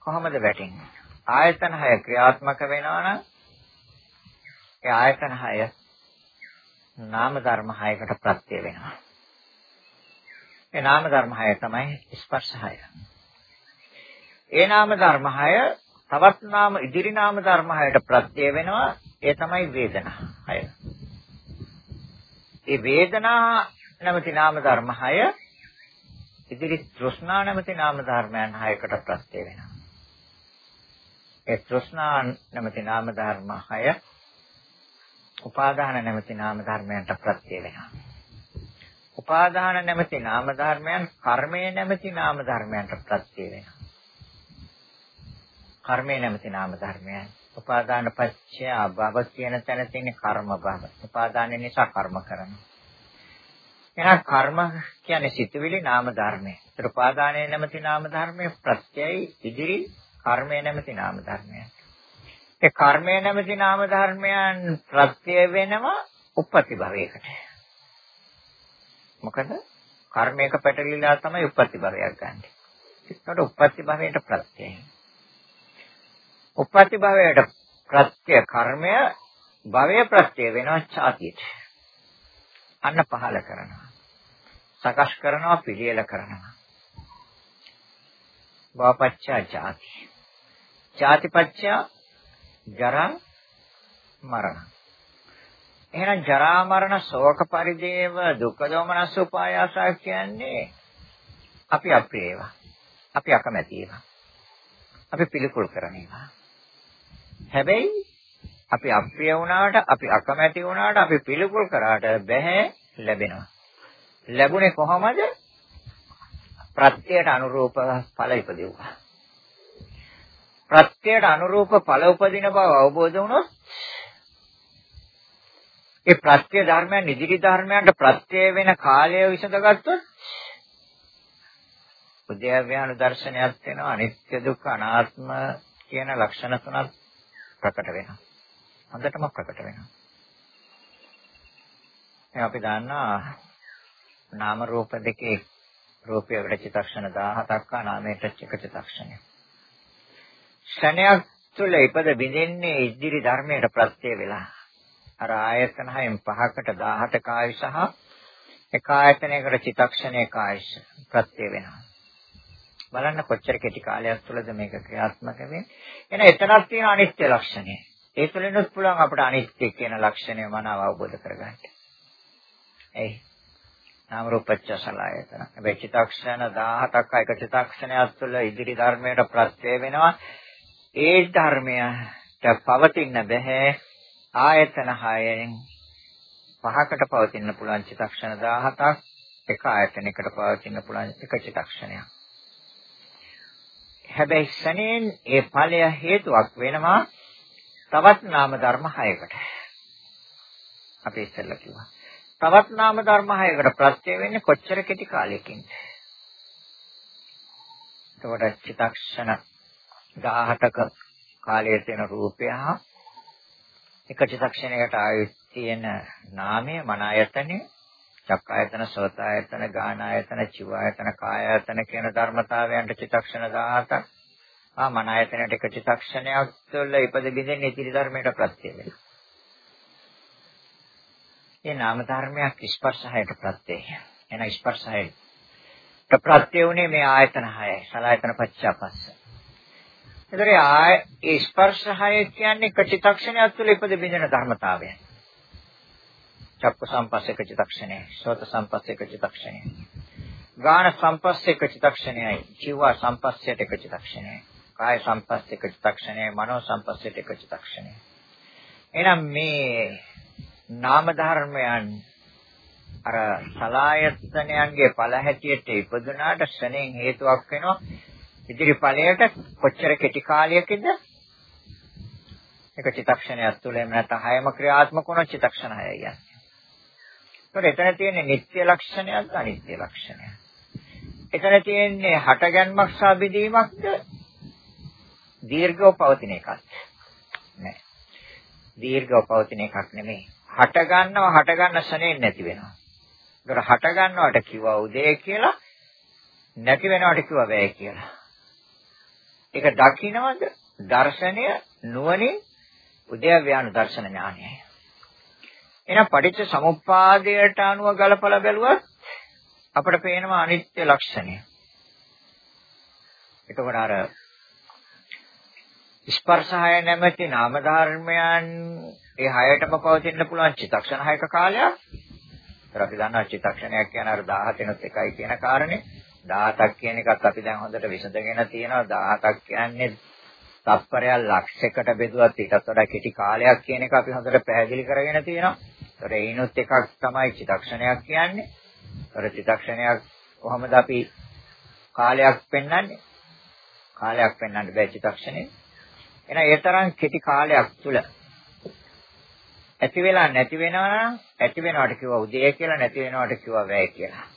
කොහොමද වැටෙන්නේ? ආයතන හය ක්‍රියාත්මක වෙනවා නම් ඒ ආයතන හය නාම ධර්ම හයකට ප්‍රත්‍ය වෙනවා. ඒ නාම ධර්ම හය තමයි ස්පර්ශ හය. ඒ නාම ධර්ම හය තවත් නාම ඉදිරි නාම ධර්ම හයට ප්‍රත්‍ය වෙනවා. ඒ තමයි වේදනා හය. ඒ වේදනා නැමැති නාම ධර්ම හය ඉදිරි තෘෂ්ණා නැමැති නාම ධර්මයන් හයකට ප්‍රත්‍ය වෙනවා. ඒ තෘෂ්ණා නැමැති නාම ධර්ම හය උපාදාන නැමැති නාම ධර්මයන්ට ප්‍රත්‍ය වෙනවා. උපාදාන නැමැති නාම ධර්මයන් කර්මය නැමැති නාම ධර්මයන්ට ප්‍රත්‍ය වෙනවා. කර්මය නැමැති නාම ධර්මයන් උපාදාන පත්‍ය භව කියන තැන තියෙන කර්ම භව. උපාදාන නිසා කර්ම කරනවා. එහෙනම් කර්ම කියන්නේ සිතුවිලි නාම ධර්මය. ඒතර උපාදානයේ නැමැති නාම ධර්මයේ ප්‍රත්‍යයයි ඉදිරි කර්මය නැමැති නාම ධර්මයන්. ඒ කර්මය නැමැති නාම ධර්මයන් ප්‍රත්‍ය වෙනවා උපපති භවයකට. මොකද කර්මයක පැටලිලා තමයි උපපති භවයක් ගන්න. ඒකට උපපති භවයට ප්‍රත්‍යයයි. උපපති භවයට ප්‍රත්‍ය කර්මය භවය ප්‍රත්‍ය වෙනවා ඡාතියට. අන්න පහල කරනවා. සකස් කරනවා පිළියෙල කරනවා. වාපච්චා ජාති. ජාතිපච්චා ජරා මරණ. එහෙනම් ජරා මරණ ශෝක පරිදේව දුක්ඛ දෝමනස් උපායාස කියන්නේ අපි අප්‍රිය ඒවා. අපි අකමැති ඒවා. අපි පිළිකුල් කරන ඒවා. හැබැයි අපි අප්‍රිය වුණාට, අපි අකමැති වුණාට, අපි පිළිකුල් කරාට බැහැ ලැබෙනවා. ලැබුණේ කොහොමද? ප්‍රත්‍යයට අනුරූප ඵල ඉපදෙව්වා. ප්‍රත්‍යයට අනුරූප ඵල උපදින බව අවබෝධ වුණොත් ඒ ප්‍රත්‍ය ධර්මයන් ඉදිරි ධර්මයන්ට ප්‍රත්‍ය වෙන කාලය විසඳගත්තොත් උද්‍යව්‍යානු දර්ශනයක් වෙනවා අනිත්‍ය දුක්ඛ අනාත්ම කියන ලක්ෂණ තුනක් ප්‍රකට වෙනවා. හොඳටම ප්‍රකට වෙනවා. දැන් අපි දන්නා නාම රූප දෙකේ රූපය වල චිත්තක්ෂණ 17ක් ආ නාමයට එක චිත්තක්ෂණය. ක්ෂණයක් තුළ ඉපද බිඳින්නේ ඉදිරි ධර්මයට ප්‍රත්‍ය වෙලා. අර ආයතන හයෙන් පහකට 18ක ආයුෂ සහ එක ආයතනයකට චිත්තක්ෂණයක ආයුෂ ප්‍රත්‍ය වෙනවා. බලන්න කොච්චර කෙටි කාලයක් තුළද මේක ක්‍රියාත්මක වෙන්නේ. එන එතනක් තියෙන අනිත්‍ය ලක්ෂණය. ඒ තුළිනුත් පුළුවන් අපට අනිත්‍ය කියන ලක්ෂණය මනාව අවබෝධ කරගන්න. එයි. නාම රූපච්ච සලආයතන. හැබැයි චිත්තක්ෂණ 17ක් එක චිත්තක්ෂණයක් තුළ ඉදිරි ධර්මයට ප්‍රත්‍ය වෙනවා. ඒ ධර්මයට පවතින්න බෑ ආයතන 6න් පහකට පවතින්න පුළුවන් චිත්තක්ෂණ 17ක් එක ආයතනයකට පවතින්න පුළුවන් එක චිත්තක්ෂණයක්. හැබැයි ශනේන් ඒ ඵලය හේතුවක් වෙනවා තවත් නාම ධර්ම 6කට. අපි ඉස්සෙල්ලා කිව්වා. තවත් නාම ධර්ම 6කට ප්‍රත්‍ය වෙන්නේ කොච්චර කෙටි කාලයකින්ද? එතකොට චිත්තක්ෂණ 18ක කාලයේ තියෙන රූපය හා එක චිත්තක්ෂණයකට ආයු තියෙන නාමය මන ආයතනෙ චක්කායතන සෝතායතන ගානායතන චිවායතන කායායතන කියන ධර්මතාවයන්ට චිත්තක්ෂණ 17ක් ආ මන ආයතනයට එක චිත්තක්ෂණයක් තුළ ඉපද බිඳෙන ඉතිරි ධර්මයට ප්‍රත්‍ය වෙනවා. ඒ නාම ධර්මයක් ස්පර්ශහයට ප්‍රත්‍යය. එන ස්පර්ශහයට ප්‍රත්‍ය උනේ මේ ආයතන 6යි. සලආයතන පච්චාපස්ස. ඒතරේ ආය ඒ ස්පර්ශහය කියන්නේ එක චිත්තක්ෂණයක් තුළ ඉපද බිඳෙන ධර්මතාවයයි. චක්ක සම්පස්සේක චිතක්ෂණය, සෝත සම්පස්සේක චිතක්ෂණය. ගාන සම්පස්සේක චිතක්ෂණයයි, ජීව සම්පස්සේට එක චිතක්ෂණයයි. කාය සම්පස්සේක චිතක්ෂණයයි, මනෝ සම්පස්සේට එක චිතක්ෂණයයි. එහෙනම් මේ නාම ධර්මයන් අර සලායතනයන්ගේ ඵල හැටියට ඉපදුනාට ශරණෙන් හේතුවක් වෙනවා ඉදිරි ඵලයට කොච්චර කෙටි කාලයකද එක චිත්තක්ෂණයක් තුළ එහෙම නැත්නම් හයම ක්‍රියාත්මක වුණ චිත්තක්ෂණ හයයි කියන්නේ ඒකට එතන තියෙන්නේ නිත්‍ය ලක්ෂණයක්ද අනිත්‍ය ලක්ෂණයක්ද? එතන තියෙන්නේ හටගන්මක් සහ බෙදීමක්ද දීර්ඝව පවතින එකක්ද? නෑ. දීර්ඝව පවතින එකක් නෙමෙයි. හට ගන්නව හට ගන්න ශනේ නැති වෙනවා. ඒකට හට ගන්නවට කිව්වා උදේ කියලා නැති වෙනවට කිව්වා වැය කියලා. ඒක දකින්නවද? දර්ශනය නුවණින් උද්‍යව්‍යාන දර්ශන ඥානයයි. එහෙනම් පටිච්ච සමුප්පාදයට අනුව ගලපලා බැලුවත් අපට පේනවා අනිත්‍ය ලක්ෂණය. එතකොට අර ස්පර්ශය නැමැති නාම ධර්මයන් ඒ හයටම පවතින්න පුළුවන් චිත්තක්ෂණ හයක කාලයක්. ඒතර අපි දන්නවා චිත්තක්ෂණයක් කියන්නේ අර 17 එකයි කියන කාරණේ. 17ක් කියන එකත් අපි දැන් හොඳට විසඳගෙන තියෙනවා 17ක් කියන්නේ තත්පරයක් ලක්ෂයකට බෙදුවත් ඊටත් වඩා කෙටි කාලයක් කියන එක අපි හොඳට පැහැදිලි කරගෙන තියෙනවා. ඒතර ඒනොත් එකක් තමයි චිතක්ෂණයක් කියන්නේ. ඒතර චිතක්ෂණයක් කොහොමද අපි කාලයක් පෙන්වන්නේ? කාලයක් පෙන්වන්න බෑ චිතක්ෂණේ. එහෙනම් ඒ තරම් කෙටි කාලයක් තුල ඇති වෙලා නැති වෙනවා නම් ඇති වෙනවට කිව්වා උදේ කියලා නැති වෙනවට කිව්වා වැය කියලා.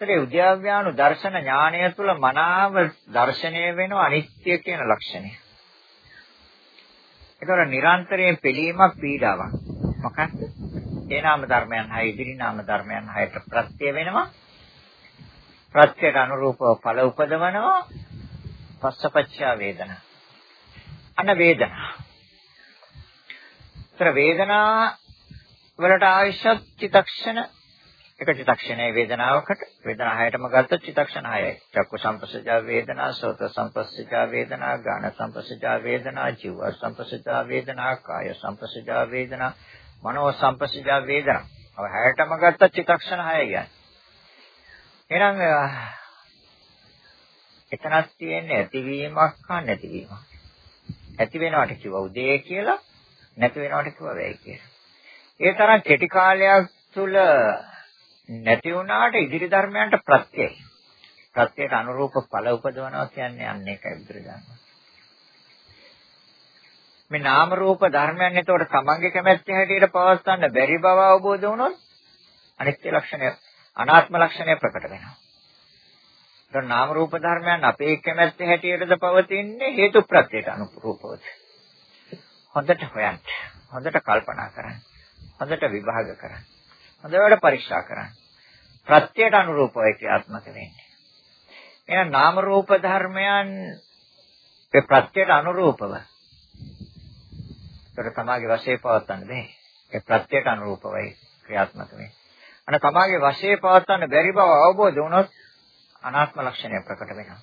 ඒතරේ උද්‍යව්‍යානු දර්ශන ඥානය තුල මනාව දර්ශනය වෙනවා අනිත්‍ය කියන ලක්ෂණය. ඒතර නිරන්තරයෙන් පිළීමක් පීඩාවක්. මොකක්ද? ඒ නාම ධර්මයන් හය ඉදිරි නාම ධර්මයන් හයට ප්‍රත්‍ය වෙනවා. ප්‍රත්‍යට අනුරූපව ඵල උපදවනවා. පස්සපච්චා වේදනා. අන වේදනා. ඒතර වේදනා වලට ආයශත් චිතක්ෂණ එක චිතක්ෂණයේ වේදනාවකට වේදනා හයටම ගත්තොත් චිතක්ෂණ හයයි. චක්කු සම්පස්සජා වේදනා, සෝත සම්පස්සජා වේදනා, ගාන සම්පස්සජා වේදනා, ජීව සම්පස්සජා වේදනා, කාය සම්පස්සජා වේදනා, මනෝ සම්පස්සජා වේදනා. ඔය හයටම ගත්තොත් චිතක්ෂණ හයයි කියන්නේ. එහෙනම් එතනක් තියෙන්නේ ඇතිවීමක් හා නැතිවීමක්. ඇති වෙනවට කිව්ව උදේ කියලා, නැති වෙනවට කිව්වා වෙයි කියලා. ඒ තරම් කෙටි කාලයක් තුල නැති වුණාට ඉදිරි ධර්මයන්ට ප්‍රත්‍යයයි. ප්‍රත්‍යයට අනුරූප ඵල උපදවනවා කියන්නේ අන්න ඒකයි බුදුරජාණන් මේ නාම රූප ධර්මයන් එතකොට තමන්ගේ කැමැත්ත හැටියට පවත්වන්න බැරි බව අවබෝධ වුණොත් අනිත්‍ය ලක්ෂණය අනාත්ම ලක්ෂණය ප්‍රකට වෙනවා. ඒතකොට නාම රූප ධර්මයන් අපේ කැමැත්ත හැටියටද පවතින්නේ හේතු ප්‍රත්‍යයට අනුරූපවද? හොඳට හොයන්න. හොඳට කල්පනා කරන්න. හොඳට විභාග කරන්න. හොඳට පරීක්ෂා කරන්න. ප්‍රත්‍යයට අනුරූපව ක්‍රියාත්මක වෙන්නේ. එහෙනම් නාම රූප ධර්මයන් ඒ ප්‍රත්‍යයට අනුරූපව ඒතර තමාගේ වශයේ පවත්වන්න බෑ. ඒ ප්‍රත්‍යයට අනුරූපවයි ක්‍රියාත්මක වෙන්නේ. අන තමාගේ වශයේ පවත්වන්න බැරි බව අවබෝධ වුණොත් අනාත්ම ලක්ෂණය ප්‍රකට වෙනවා.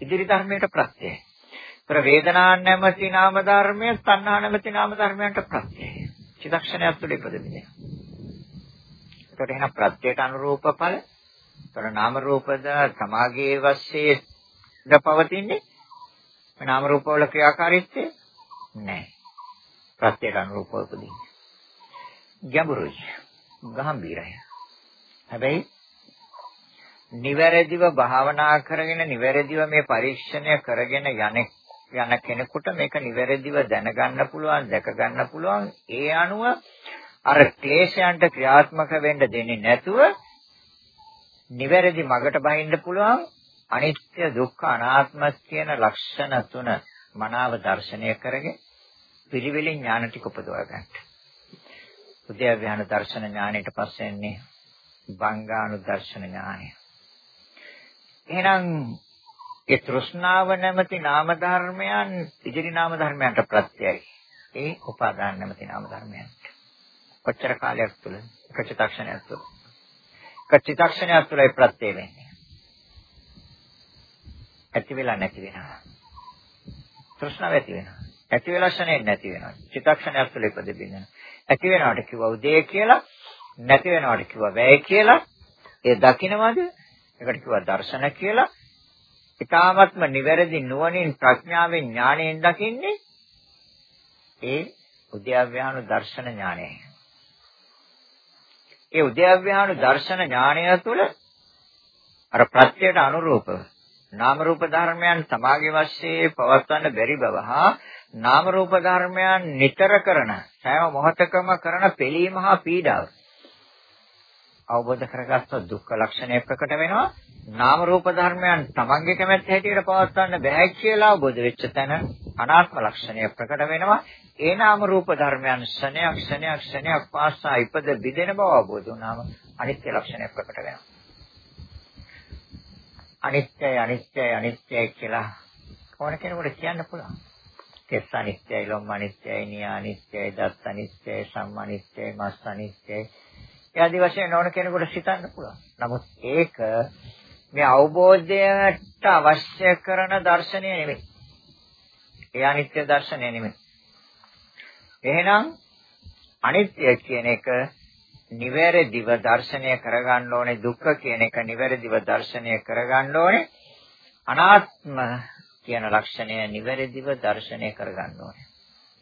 ඉදිරි ධර්මයට ප්‍රත්‍යයයි. ඒතර වේදනා නැමැති නාම ධර්මය, තණ්හා නැමැති නාම ධර්මයන්ට ප්‍රත්‍යයයි. චිත්තක්ෂණයක් තුළ ඉපදෙන්නේ. ඒතර එහෙනම් ප්‍රත්‍යයට අනුරූප ඵල. ඒතර නාම රූපද තමාගේ වශයේද පවතින්නේ. නාම රූප වල ක්‍රියාකාරීත්වය නැහැ. ප්‍රත්‍යයට අනුරූපව උපදින්නේ. ගැඹුරුයි. ගහම්බීරයි. හැබැයි නිවැරදිව භාවනා කරගෙන නිවැරදිව මේ පරීක්ෂණය කරගෙන යන යන කෙනෙකුට මේක නිවැරදිව දැනගන්න පුළුවන් දැක ගන්න පුළුවන් ඒ අනුව අර ක්ලේශයන්ට ක්‍රියාත්මක වෙන්න දෙන්නේ නැතුව නිවැරදි මගට බහින්න පුළුවන් අනිත්‍ය දුක්ඛ අනාත්ම කියන ලක්ෂණ තුන මනාව දර්ශනය කරගෙන පිළිවෙලින් ඥාන ටික උපදවා ගන්න. උද්‍යව්‍යාන දර්ශන ඥානයට පස්සේ එන්නේ බංගානුදර්ශන ඥානය. එහෙනම් ඒ තෘෂ්ණාව නැමැති නාම ධර්මයන් ඉදිරි නාම ධර්මයන්ට ප්‍රත්‍යයයි. ඒ උපාදාන නැමැති නාම ධර්මයන්ට. කොච්චර කාලයක් තුල එක චිත්තක්ෂණයක් තුල. එක චිත්තක්ෂණයක් තුලයි ප්‍රත්‍ය වෙන්නේ. ඇති වෙලා නැති වෙනවා. තෘෂ්ණාව ඇති වෙනවා. ඇති වෙලා ක්ෂණයෙන් නැති වෙනවා. චිත්තක්ෂණයක් තුළ ඉපදෙන්නේ. ඇති වෙනවට කිව්වා උදේ කියලා, නැති වෙනවට කිව්වා වැය කියලා. ඒ දකින්නවද? ඒකට කිව්වා දර්ශන කියලා. ඊ타ත්ම නිවැරදි නුවණින් ප්‍රඥාවෙන් ඥාණයෙන් දකින්නේ ඒ උද්‍යව්‍යානු දර්ශන ඥානයයි. ඒ උද්‍යව්‍යානු දර්ශන ඥානය තුළ අර ප්‍රත්‍යයට අනුරූපව නාම රූප ධර්මයන් සමාගයේ වශයෙන් පවත්වන්න බැරි බව හා නාම රූප ධර්මයන් නිතර කරන සෑම මොහොතකම කරන පිළීම හා පීඩාව අවබෝධ කරගත්තොත් දුක්ඛ ලක්ෂණය ප්‍රකට වෙනවා. නාම රූප ධර්මයන් තමන්ගේ කැමැත්ත හැටියට පවත්වන්න බෑ කියලා අවබෝධ වෙච්ච තැන අනාත්ම ලක්ෂණය ප්‍රකට වෙනවා ඒ නාම රූප ධර්මයන් ක්ෂණයක් ක්ෂණයක් ක්ෂණයක් පාසා ඉපද බිදෙන බව අවබෝධ වුණාම අනිත්‍ය ලක්ෂණය ප්‍රකට වෙනවා අනිත්‍යයි අනිත්‍යයි අනිත්‍යයි කියලා ඕන කෙනෙකුට කියන්න පුළුවන් කෙස් අනිත්‍යයි, ලොම් අනිත්‍යයි, නිය අනිත්‍යයි, දත් අනිත්‍යයි, සම් අනිත්‍යයි, මස් අනිත්‍යයි. ඒ ආදි වශයෙන් ඕන කෙනෙකුට හිතන්න පුළුවන්. නමුත් ඒක මේ අවබෝධයට අවශ්‍ය කරන දර්ශනය නෙමෙයි. ඒ අනිත්‍ය දර්ශනය නෙමෙයි. එහෙනම් අනිත්‍ය කියන එක නිවැරදිව දර්ශනය කරගන්න ඕනේ දුක්ඛ කියන එක නිවැරදිව දර්ශනය කරගන්න ඕනේ අනාත්ම කියන ලක්ෂණය නිවැරදිව දර්ශනය කරගන්න ඕනේ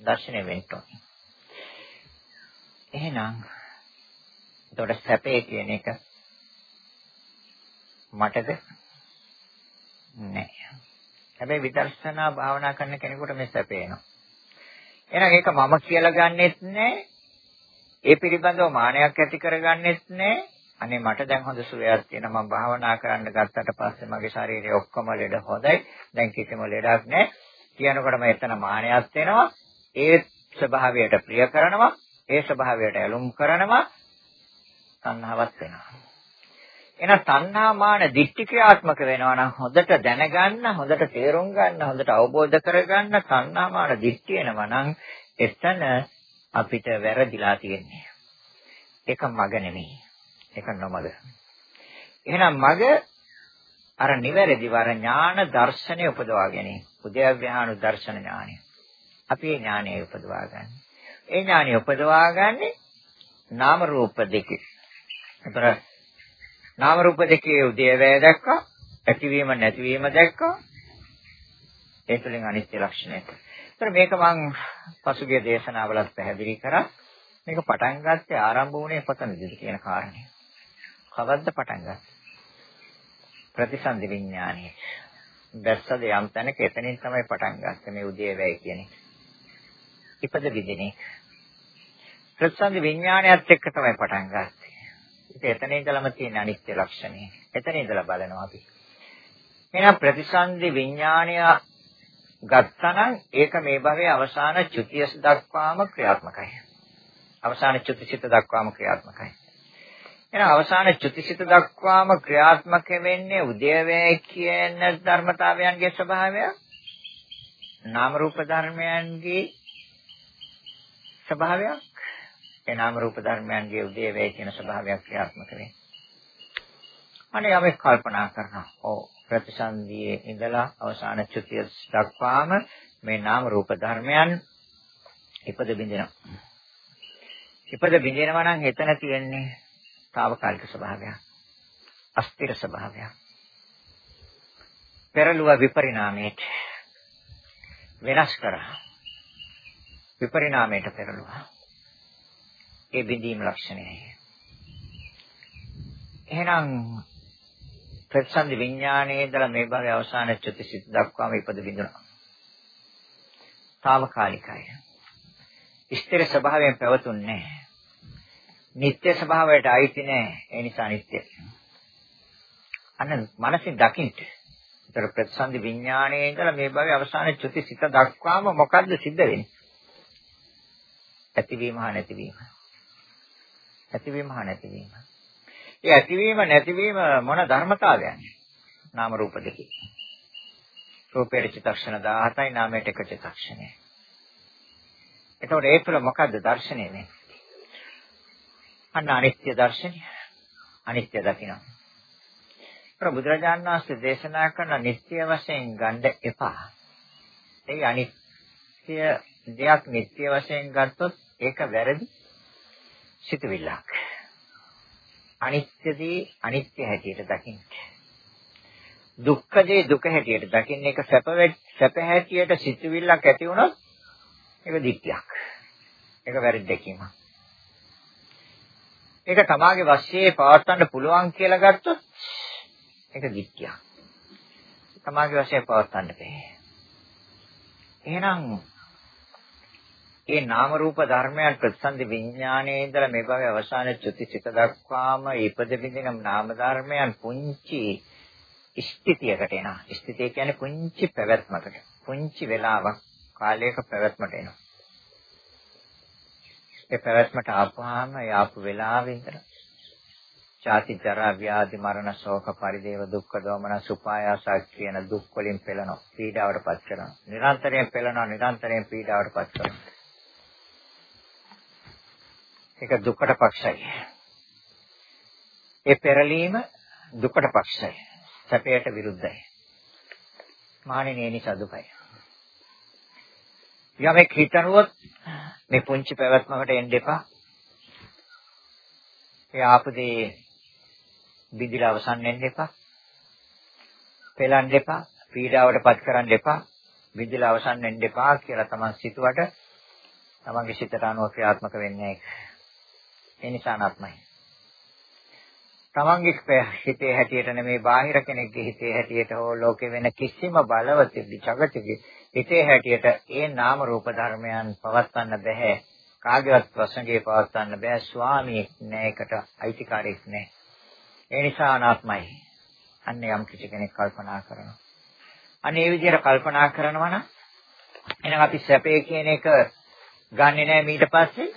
දර්ශනය වෙන්න ඕනේ එහෙනම් ඒතකොට සැපේ කියන එක මටද? නෑ. හැබැයි විදර්ශනා භාවනා කරන කෙනෙකුට මේ සැපේ එනවා. එහෙනම් ඒක මම කියලා ගන්නෙත් නෑ. ඒ පිළිබඳව මානයක් ඇති කරගන්නෙත් නෑ. අනේ මට දැන් හොඳ සුවයක් තියෙනවා. මම භාවනා කරන්න ගත්තට පස්සේ මගේ ශරීරය ඔක්කොම ලෙඩ හොඳයි. දැන් කිසිම ලෙඩක් නැහැ කියනකොටම එතන මානයක් වෙනවා ඒ ස්වභාවයට ප්‍රිය කරනවා. ඒ ස්වභාවයට ඇලුම් කරනවා. තණ්හාවක් වෙනවා එහෙනම් තණ්හා මාන දික්ටි ක්‍රියාත්මක වෙනවා නම් හොඳට දැනගන්න හොඳට තේරුම් ගන්න හොඳට අවබෝධ කරගන්න තණ්හා මාන දික්ටි එනවා නම් එතන අපිට වැරදිලා තියෙන්නේ ඒක මග නෙමෙයි ඒක නොමග. එහෙනම් මග අර නිවැරදිව අර ඥාන දර්ශනය උපදවා ගැනීම. උද්‍යව්‍යානු දර්ශන ඥානය. අපි ඒ ඥානය උපදවා ගන්න. ඒ ඥානය උපදවා ගන්නේ නාම රූප දෙකේ. ඒතර නාම රූප දෙකේ උදේවැය දැක්කා, ඇතිවීම නැතිවීම දැක්කා. ඒ තුළින් අනිත්‍ය ලක්ෂණය. ඒතර මේක මම පසුගිය දේශනාවලත් පැහැදිලි කරා. මේක පටන් ගත්තේ ආරම්භ වුණේ කොතනද කියන කාරණේ. කවද්ද පටන් ගත්තේ? ප්‍රතිසන්දි විඥානයේ. දැස්සද යම් තැනක එතනින් තමයි පටන් ගත්තේ මේ උදේ වැය කියන්නේ. ඉපද විදිනේ. ප්‍රතිසන්දි විඥානයත් එක්ක තමයි පටන් ගත්තේ. ඒක එතන ඉඳලම තියෙන අනිත්‍ය ලක්ෂණය. එතන ඉඳලා බලනවා අපි. එහෙනම් ප්‍රතිසන්දි විඥානය ගත්තනම් ඒක මේ භවයේ අවසාන චුතිය දක්වාම ක්‍රියාත්මකයි. අවසාන චුතිසිත දක්වාම ක්‍රියාත්මකයි. එහෙනම් අවසාන චුතිසිත දක්වාම ක්‍රියාත්මක වෙන්නේ උදේවැය කියන ධර්මතාවයන්ගේ ස්වභාවය. නාම රූප ධර්මයන්ගේ ස්වභාවයක්. ඒ නාම රූප ධර්මයන්ගේ උදේවැය කියන ස්වභාවයක් ක්‍රියාත්මක වෙන්නේ. අනේ අපි කල්පනා කරනවා. ඔව් ප්‍රතිසන්දියේ ඉඳලා අවසාන චුතිය දක්වාම මේ නාම රූප ධර්මයන් ඉපද බින්දිනවා. ඉපද බින්දිනවා නම් එතන තියෙන්නේ తాවකාලික ස්වභාවයක්. අස්තිර ස්වභාවයක්. පෙරළුව විපරිණාමයට වෙනස් කරා. විපරිණාමයට පෙරළුවා. ඒ බිඳීම් ලක්ෂණයයි. එහෙනම් ප්‍රතිසන්දි විඥානයේ ඉඳලා මේ භවයේ අවසාන චුතිසිත දක්වාම ඉපද බිඳුණා. తాවකාලිකයි. ස්ථිර ස්වභාවයෙන් පැවතුන්නේ නිත්‍ය ස්වභාවයට අයිති නෑ. ඒ නිසා නිත්‍යයි. අන්න මනසින් දකින්න. ඒතර ප්‍රතිසන්දි විඥානයේ ඉඳලා මේ භවයේ අවසාන චුතිසිත දක්වාම මොකද්ද සිද්ධ වෙන්නේ? ඇතිවීම හා නැතිවීම. ඇතිවීම හා නැතිවීම. ඒ ඇතිවීම නැතිවීම මොන ධර්මතාවයන්ද? නාම රූප දෙකේ. රූපයේ චිත්තක්ෂණ 17යි නාමයට එක චිත්තක්ෂණය. එතකොට ඒ තුළ මොකද්ද දර්ශනය මේ? අන්න අනිත්‍ය දර්ශනය. අනිත්‍ය දකින්න. බුදුරජාණන් වහන්සේ දේශනා කරන නිත්‍ය වශයෙන් ගන්න එපා. ඒ අනිත්‍ය දෙයක් නිත්‍ය වශයෙන් ගත්තොත් ඒක වැරදි සිතුවිල්ලක්. අනිත්‍යදී අනිත්‍ය හැටියට දකින්න. දුක්ඛදී දුක හැටියට දකින්න එක සැප සැප හැටියට සිතුවිල්ලක් ඇති වුණොත් ඒක දික්තියක්. ඒක වැරදි දැකීමක්. ඒක තමාගේ වශයේ පවත්වන්න පුළුවන් කියලා ගත්තොත් ඒක දික්තියක්. තමාගේ වශයෙන් පවත්වන්න බෑ. එහෙනම් ඒ නාම රූප ධර්මයන් ප්‍රතිසන්දි විඥානයේ ඉඳලා මේ භවයේ අවසාන චුතිසිත දක්වාම ඉපද බින්දින නාම ධර්මයන් පුංචි ස්ථිතියකට එනවා. ස්ථිතිය කියන්නේ පුංචි පැවැත්මකට. පුංචි වෙලාවක් කාලයක පැවැත්මට එනවා. ඒ පැවැත්මට ආපුවාම ඒ ආපු වෙලාවෙ ඉඳලා ජාති ජරා ව්‍යාධි මරණ ශෝක පරිදේව දුක්ඛ දෝමන සුපායාස කියන දුක් වලින් පෙළෙනවා පීඩාවටපත් කරනවා නිරන්තරයෙන් පෙළෙනවා නිරන්තරයෙන් පීඩාවටපත් කරනවා ඒක දුකට පක්ෂයි. ඒ පෙරලීම දුකට පක්ෂයි. සැපයට විරුද්ධයි. මානිනේ නිසා දුකයි. යමෙක් හිතනුවොත් මේ පුංචි පැවැත්මකට එන්න එපා. ඒ ආපදේ බිඳිලා අවසන් වෙන්න එපා. පෙලන්න එපා. පීඩාවටපත් කරන්න එපා. බිඳිලා අවසන් වෙන්න එපා කියලා තමන් සිතුවට තමන්ගේ සිතට අනුව ක්‍රියාත්මක වෙන්නේ නැහැ. ඒ නිසා අනාත්මයි. තමන්ගේ හිතේ හැටියට නෙමේ බාහිර කෙනෙක්ගේ හිතේ හැටියට හෝ ලෝකේ වෙන කිසිම බලවතෙකි జగතෙකි හිතේ හැටියට ඒ නාම රූප ධර්මයන් පවත්වන්න බෑ. කාගේවත් ප්‍රසංගේ පවත්වන්න බෑ. ස්වාමියෙක් නෑ එකට අයිතිකාරයෙක් නෑ. ඒ නිසා අනාත්මයි. අන්න යම් කිසි කෙනෙක් කල්පනා කරනවා. අන්න ඒ විදිහට කල්පනා කරනවා නම් එහෙනම් අපි සැපේ කියන එක ගන්නෙ නෑ ඊට පස්සේ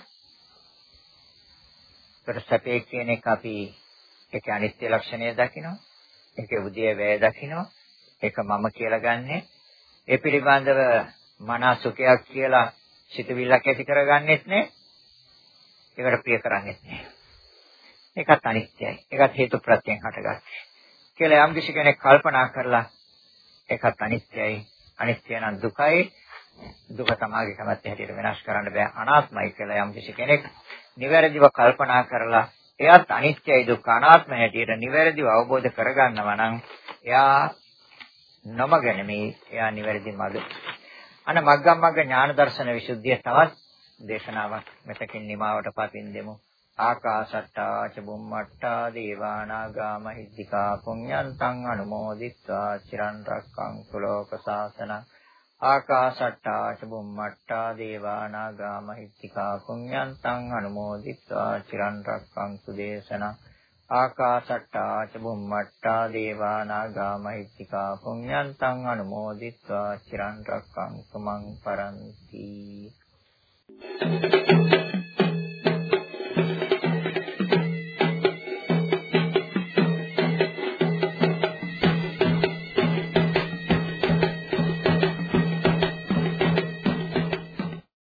ඒකට සැපේ කියන එක අපි ඒකේ අනිත්‍ය ලක්ෂණය දකිනවා. ඒකේ උදේ වේය දකිනවා. ඒක මම කියලා ගන්නෙ. ඒ පිළිබඳව මනා සුඛයක් කියලා සිතවිල්ලක් ඇති කරගන්නෙත් නේ. ඒකට ප්‍රිය කරන්නෙත් නේ. ඒකත් අනිත්‍යයි. ඒකත් හේතු ප්‍රත්‍යයෙන් හටගන්නේ. කියලා යම් කිසි කෙනෙක් කල්පනා කරලා ඒකත් අනිත්‍යයි. අනිත්‍ය නම් දුකයි. දුක තමාගේ කැමැත්ත හැටියට වෙනස් කරන්න බෑ. අනාත්මයි කියලා යම් කිසි කෙනෙක් නිවැරදිව කල්පනා කරලා එයත් අනිත්‍යයි දුක්ඛ අනාත්ම හැටියට නිවැරදිව අවබෝධ කරගන්නවා නම් එයා නොමග නෙමේ එයා නිවැරදි මඟ අන මග්ගම් මග්ග ඥාන දර්ශන විසුද්ධිය තවත් දේශනාවක් මෙතකින් නිමාවට පතින් දෙමු. ආකාශට්ටා ච බුම්මට්ටා දේවානාගා මහිද්దికා පුඤ්ඤන්තං අනුමෝදිත්වා චිරන් රැක්කං ලෝක සාසනං ආකාශට්ටා ච බුම්මට්ටා දේවා නාග මහිත්‍තිකා පුඤ්ඤන්තං අනුමෝදිත්වා චිරන් රක්ඛන්තු දේශනා ආකාශට්ටා ච බුම්මට්ටා දේවා නාග මහිත්‍තිකා පුඤ්ඤන්තං අනුමෝදිත්වා චිරන් රක්ඛන්තු මං පරන්ති Thank you.